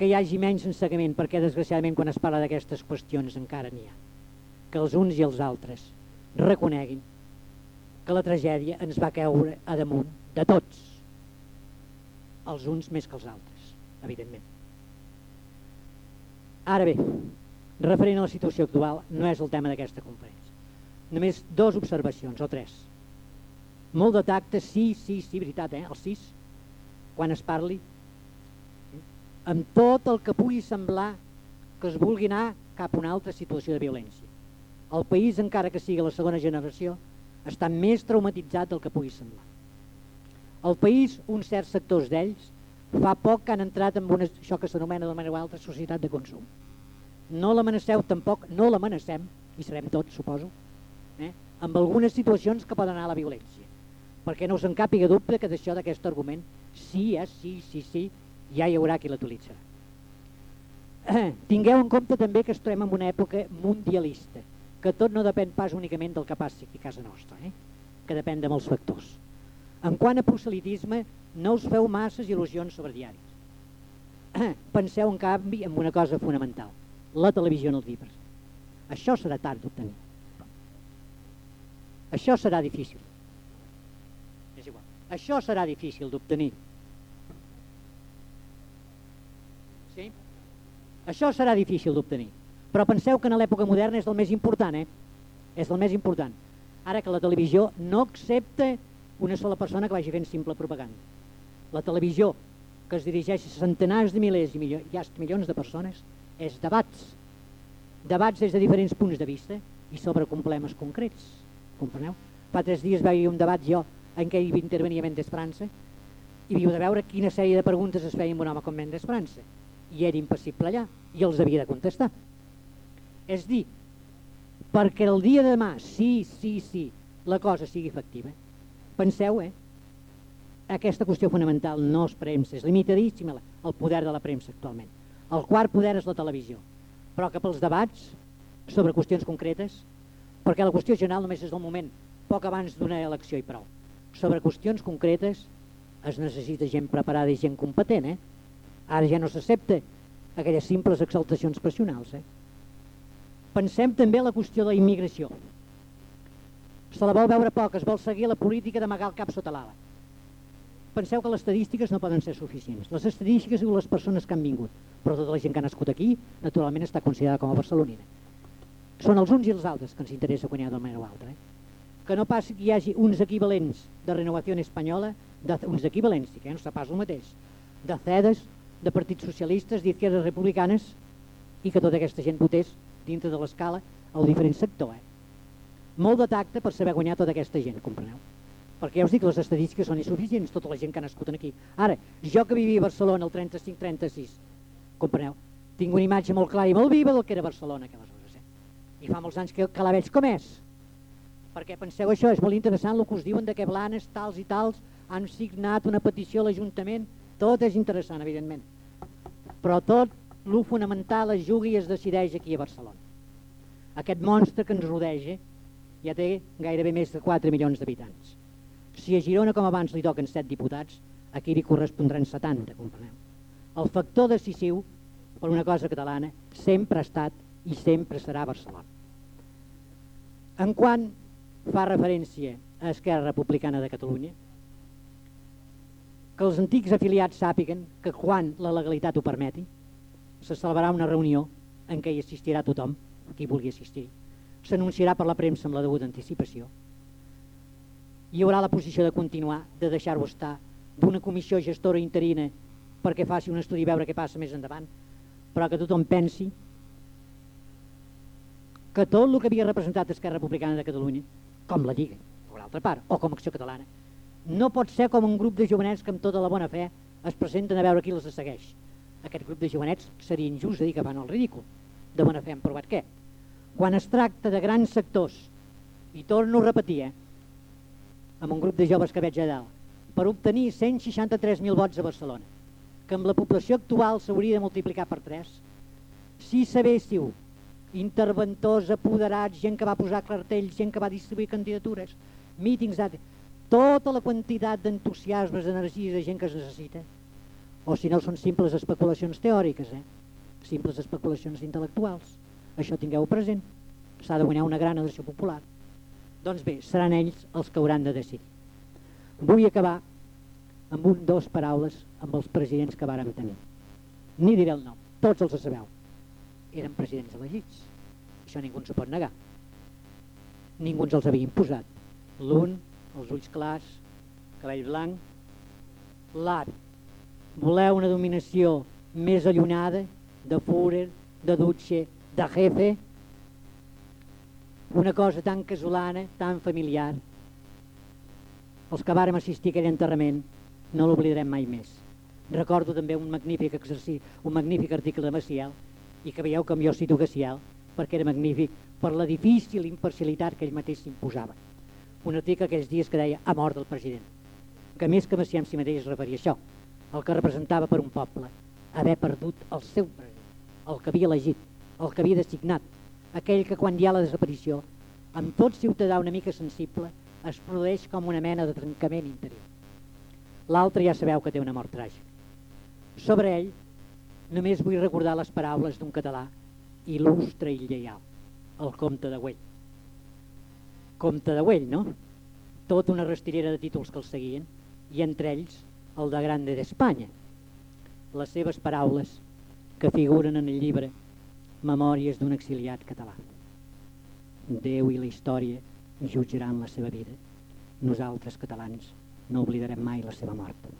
que hi hagi menys ensegament, perquè desgraciadament quan es parla d'aquestes qüestions encara n'hi ha, que els uns i els altres reconeguin que la tragèdia ens va caure a damunt de tots, els uns més que els altres, evidentment. Ara bé, referent a la situació actual, no és el tema d'aquesta conferència. Només dues observacions, o tres. Molt de tacte, sí, sí, sí, veritat, eh? el sis, quan es parli amb tot el que pugui semblar que es vulgui anar cap a una altra situació de violència. El país, encara que sigui la segona generació, està més traumatitzat del que pugui semblar. El país, uns certs sectors d'ells, fa poc que han entrat en una, això que s'anomena de manera o altra societat de consum. No l'amenaceu tampoc, no l'amenacem, i serem tots, suposo, eh? amb algunes situacions que poden anar a la violència. Perquè no us en càpiga dubte que d'això d'aquest argument, sí, eh, sí, sí, sí, ja hi haurà qui l'utilitzarà. Tingueu en compte també que estem en una època mundialista, que tot no depèn pas únicament del que passi aquí a casa nostra, eh? que depèn de molts factors. En quant a proselitisme, no us feu masses il·lusions sobre diaris. Penseu, en canvi, en una cosa fonamental, la televisió en els llibres. Això serà tard d'obtenir. Això serà difícil. És igual. Això serà difícil d'obtenir Sí? Això serà difícil d'obtenir. Però penseu que en l'època moderna és el més important, eh? És el més important. Ara que la televisió no accepta una sola persona que vagi fent simple propaganda. La televisió, que es dirigeix a centenars de milers i milions, milions de persones, és debats. Debats des de diferents punts de vista i sobre problemes concrets. Compreneu? Fa tres dies vaig un debat jo en què hi intervenia Mendes França i viu de veure quina sèrie de preguntes es feien amb un home com Mendes França i era impassible allà i els havia de contestar. És dir, perquè el dia de demà, sí, sí, sí, la cosa sigui efectiva, penseu, eh? Aquesta qüestió fonamental no és premsa, és limitadíssima el poder de la premsa actualment. El quart poder és la televisió, però que pels debats sobre qüestions concretes, perquè la qüestió general només és el moment, poc abans d'una elecció i prou. Sobre qüestions concretes es necessita gent preparada i gent competent, eh? Ara ja no s'accepta aquelles simples exaltacions passionals. Eh? Pensem també la qüestió de la immigració. Se la vol veure poc, es vol seguir la política d'amagar el cap sota l'ala. Penseu que les estadístiques no poden ser suficients. Les estadístiques diuen les persones que han vingut, però tota la gent que ha nascut aquí, naturalment està considerada com a barcelonina. Són els uns i els altres que ens interessa quan hi ha d'una manera o altra. Eh? Que no passi que hi hagi uns equivalents de renovació espanyola, de, uns equivalents, que no està pas el mateix, de CEDES, de partits socialistes, d'izquierdes republicanes, i que tota aquesta gent votés dintre de l'escala al diferent sector. Eh? Molt de tacte per saber guanyar tota aquesta gent, compreneu? Perquè ja us dic, les estadístiques són insuficients, tota la gent que ha nascut aquí. Ara, jo que vivia a Barcelona el 35-36, compreneu? Tinc una imatge molt clara i molt viva del que era Barcelona que aleshores. Eh? I fa molts anys que, que la veig com és. Perquè penseu això, és molt interessant el que us diuen de que Blanes, tals i tals, han signat una petició a l'Ajuntament. Tot és interessant, evidentment. Però tot el fonamental es juga i es decideix aquí a Barcelona. Aquest monstre que ens rodeja ja té gairebé més de 4 milions d'habitants. Si a Girona, com abans, li toquen 7 diputats, aquí li correspondran 70, compreneu. El factor decisiu per una cosa catalana sempre ha estat i sempre serà Barcelona. En quant fa referència a Esquerra Republicana de Catalunya, que els antics afiliats sàpiguen que quan la legalitat ho permeti, se celebrarà una reunió en què hi assistirà tothom, qui vulgui assistir. S'anunciarà per la premsa amb la deguda anticipació. Hi haurà la posició de continuar, de deixar-ho estar, d'una comissió gestora interina perquè faci un estudi i veure què passa més endavant, però que tothom pensi que tot el que havia representat Esquerra Republicana de Catalunya, com la Lliga, per l'altra part, o com Acció Catalana, no pot ser com un grup de jovenets que amb tota la bona fe es presenten a veure qui els segueix. Aquest grup de jovenets seria injust de dir que van al ridícul. De bona fe han provat què? Quan es tracta de grans sectors, i torno a repetir, eh, amb un grup de joves que veig a dalt, per obtenir 163.000 vots a Barcelona, que amb la població actual s'hauria de multiplicar per 3, si sabéssiu interventors, apoderats, gent que va posar cartells, gent que va distribuir candidatures, mítings, tota la quantitat d'entusiasmes, d'energies de gent que es necessita, o si no són simples especulacions teòriques, eh? simples especulacions intel·lectuals. Això tingueu present. S'ha de guanyar una gran adhesió popular. Doncs bé, seran ells els que hauran de decidir. Vull acabar amb un dos paraules amb els presidents que vàrem tenir. Ni diré el nom, tots els sabeu. Eren presidents elegits. Això ningú ens ho pot negar. Ningú ens els havia imposat. L'un els ulls clars, cabell blanc. L'art, voleu una dominació més allunyada de Führer, de Duce, de Jefe, una cosa tan casolana, tan familiar. Els que vàrem assistir a aquell enterrament no l'oblidarem mai més. Recordo també un magnífic exercici, un magnífic article de Maciel, i que veieu com jo cito Gaciel, perquè era magnífic per la difícil imparcialitat que ell mateix s'imposava un article aquells dies que deia ha mort el president, que més que Macià en si mateix es referia a això, el que representava per un poble, haver perdut el seu president, el que havia elegit, el que havia designat, aquell que quan hi ha la desaparició, amb tot ciutadà una mica sensible, es produeix com una mena de trencament interior. L'altre ja sabeu que té una mort tràgica. Sobre ell, només vull recordar les paraules d'un català il·lustre i lleial, el comte de Güell comte de Güell, no? Tota una rastillera de títols que el seguien, i entre ells el de Grande d'Espanya. Les seves paraules que figuren en el llibre Memòries d'un exiliat català. Déu i la història jutjaran la seva vida. Nosaltres, catalans, no oblidarem mai la seva mort.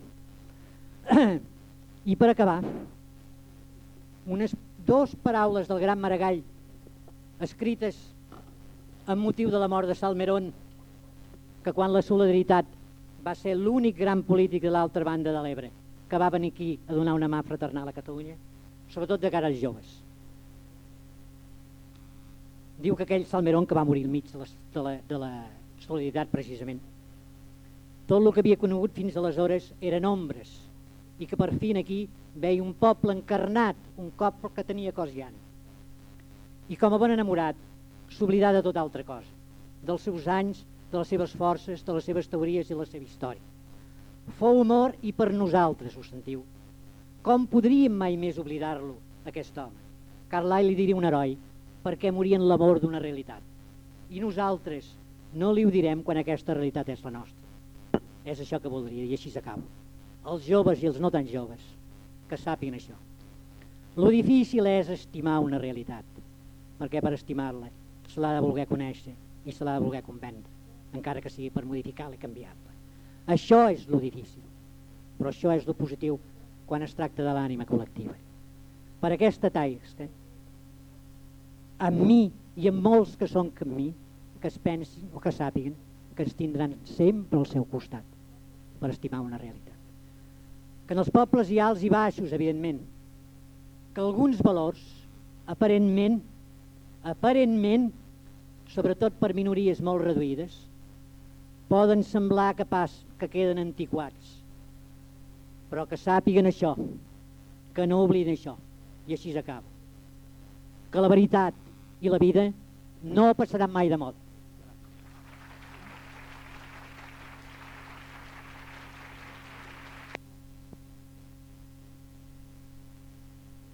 I per acabar, unes dos paraules del gran Maragall escrites amb motiu de la mort de Salmerón, que quan la solidaritat va ser l'únic gran polític de l'altra banda de l'Ebre que va venir aquí a donar una mà fraternal a Catalunya, sobretot de cara als joves. Diu que aquell Salmerón que va morir al mig de la, de la, de la solidaritat precisament, tot el que havia conegut fins aleshores eren ombres i que per fin aquí veia un poble encarnat, un cop que tenia cos llana. I com a bon enamorat s'oblidar de tota altra cosa, dels seus anys, de les seves forces, de les seves teories i la seva història. Fou amor i per nosaltres, ho sentiu. Com podríem mai més oblidar-lo, aquest home? Carlyle li diria un heroi, perquè morien l'amor d'una realitat. I nosaltres no li ho direm quan aquesta realitat és la nostra. És això que voldria i així s'acaba. Els joves i els no tan joves que sàpiguen això. Lo difícil és estimar una realitat, perquè per estimar-la se l'ha de voler conèixer i se l'ha de voler convendre, encara que sigui per modificar-la i canviar-la. Això és lo difícil, però això és lo positiu quan es tracta de l'ànima col·lectiva. Per aquesta talla, amb mi i amb molts que són com mi, que es pensin o que sàpiguen que ens tindran sempre al seu costat per estimar una realitat. Que en els pobles hi ha alts i baixos, evidentment, que alguns valors, aparentment, aparentment, sobretot per minories molt reduïdes, poden semblar pas, que queden antiquats, però que sàpiguen això, que no obliden això, i així acaba. Que la veritat i la vida no passaran mai de moda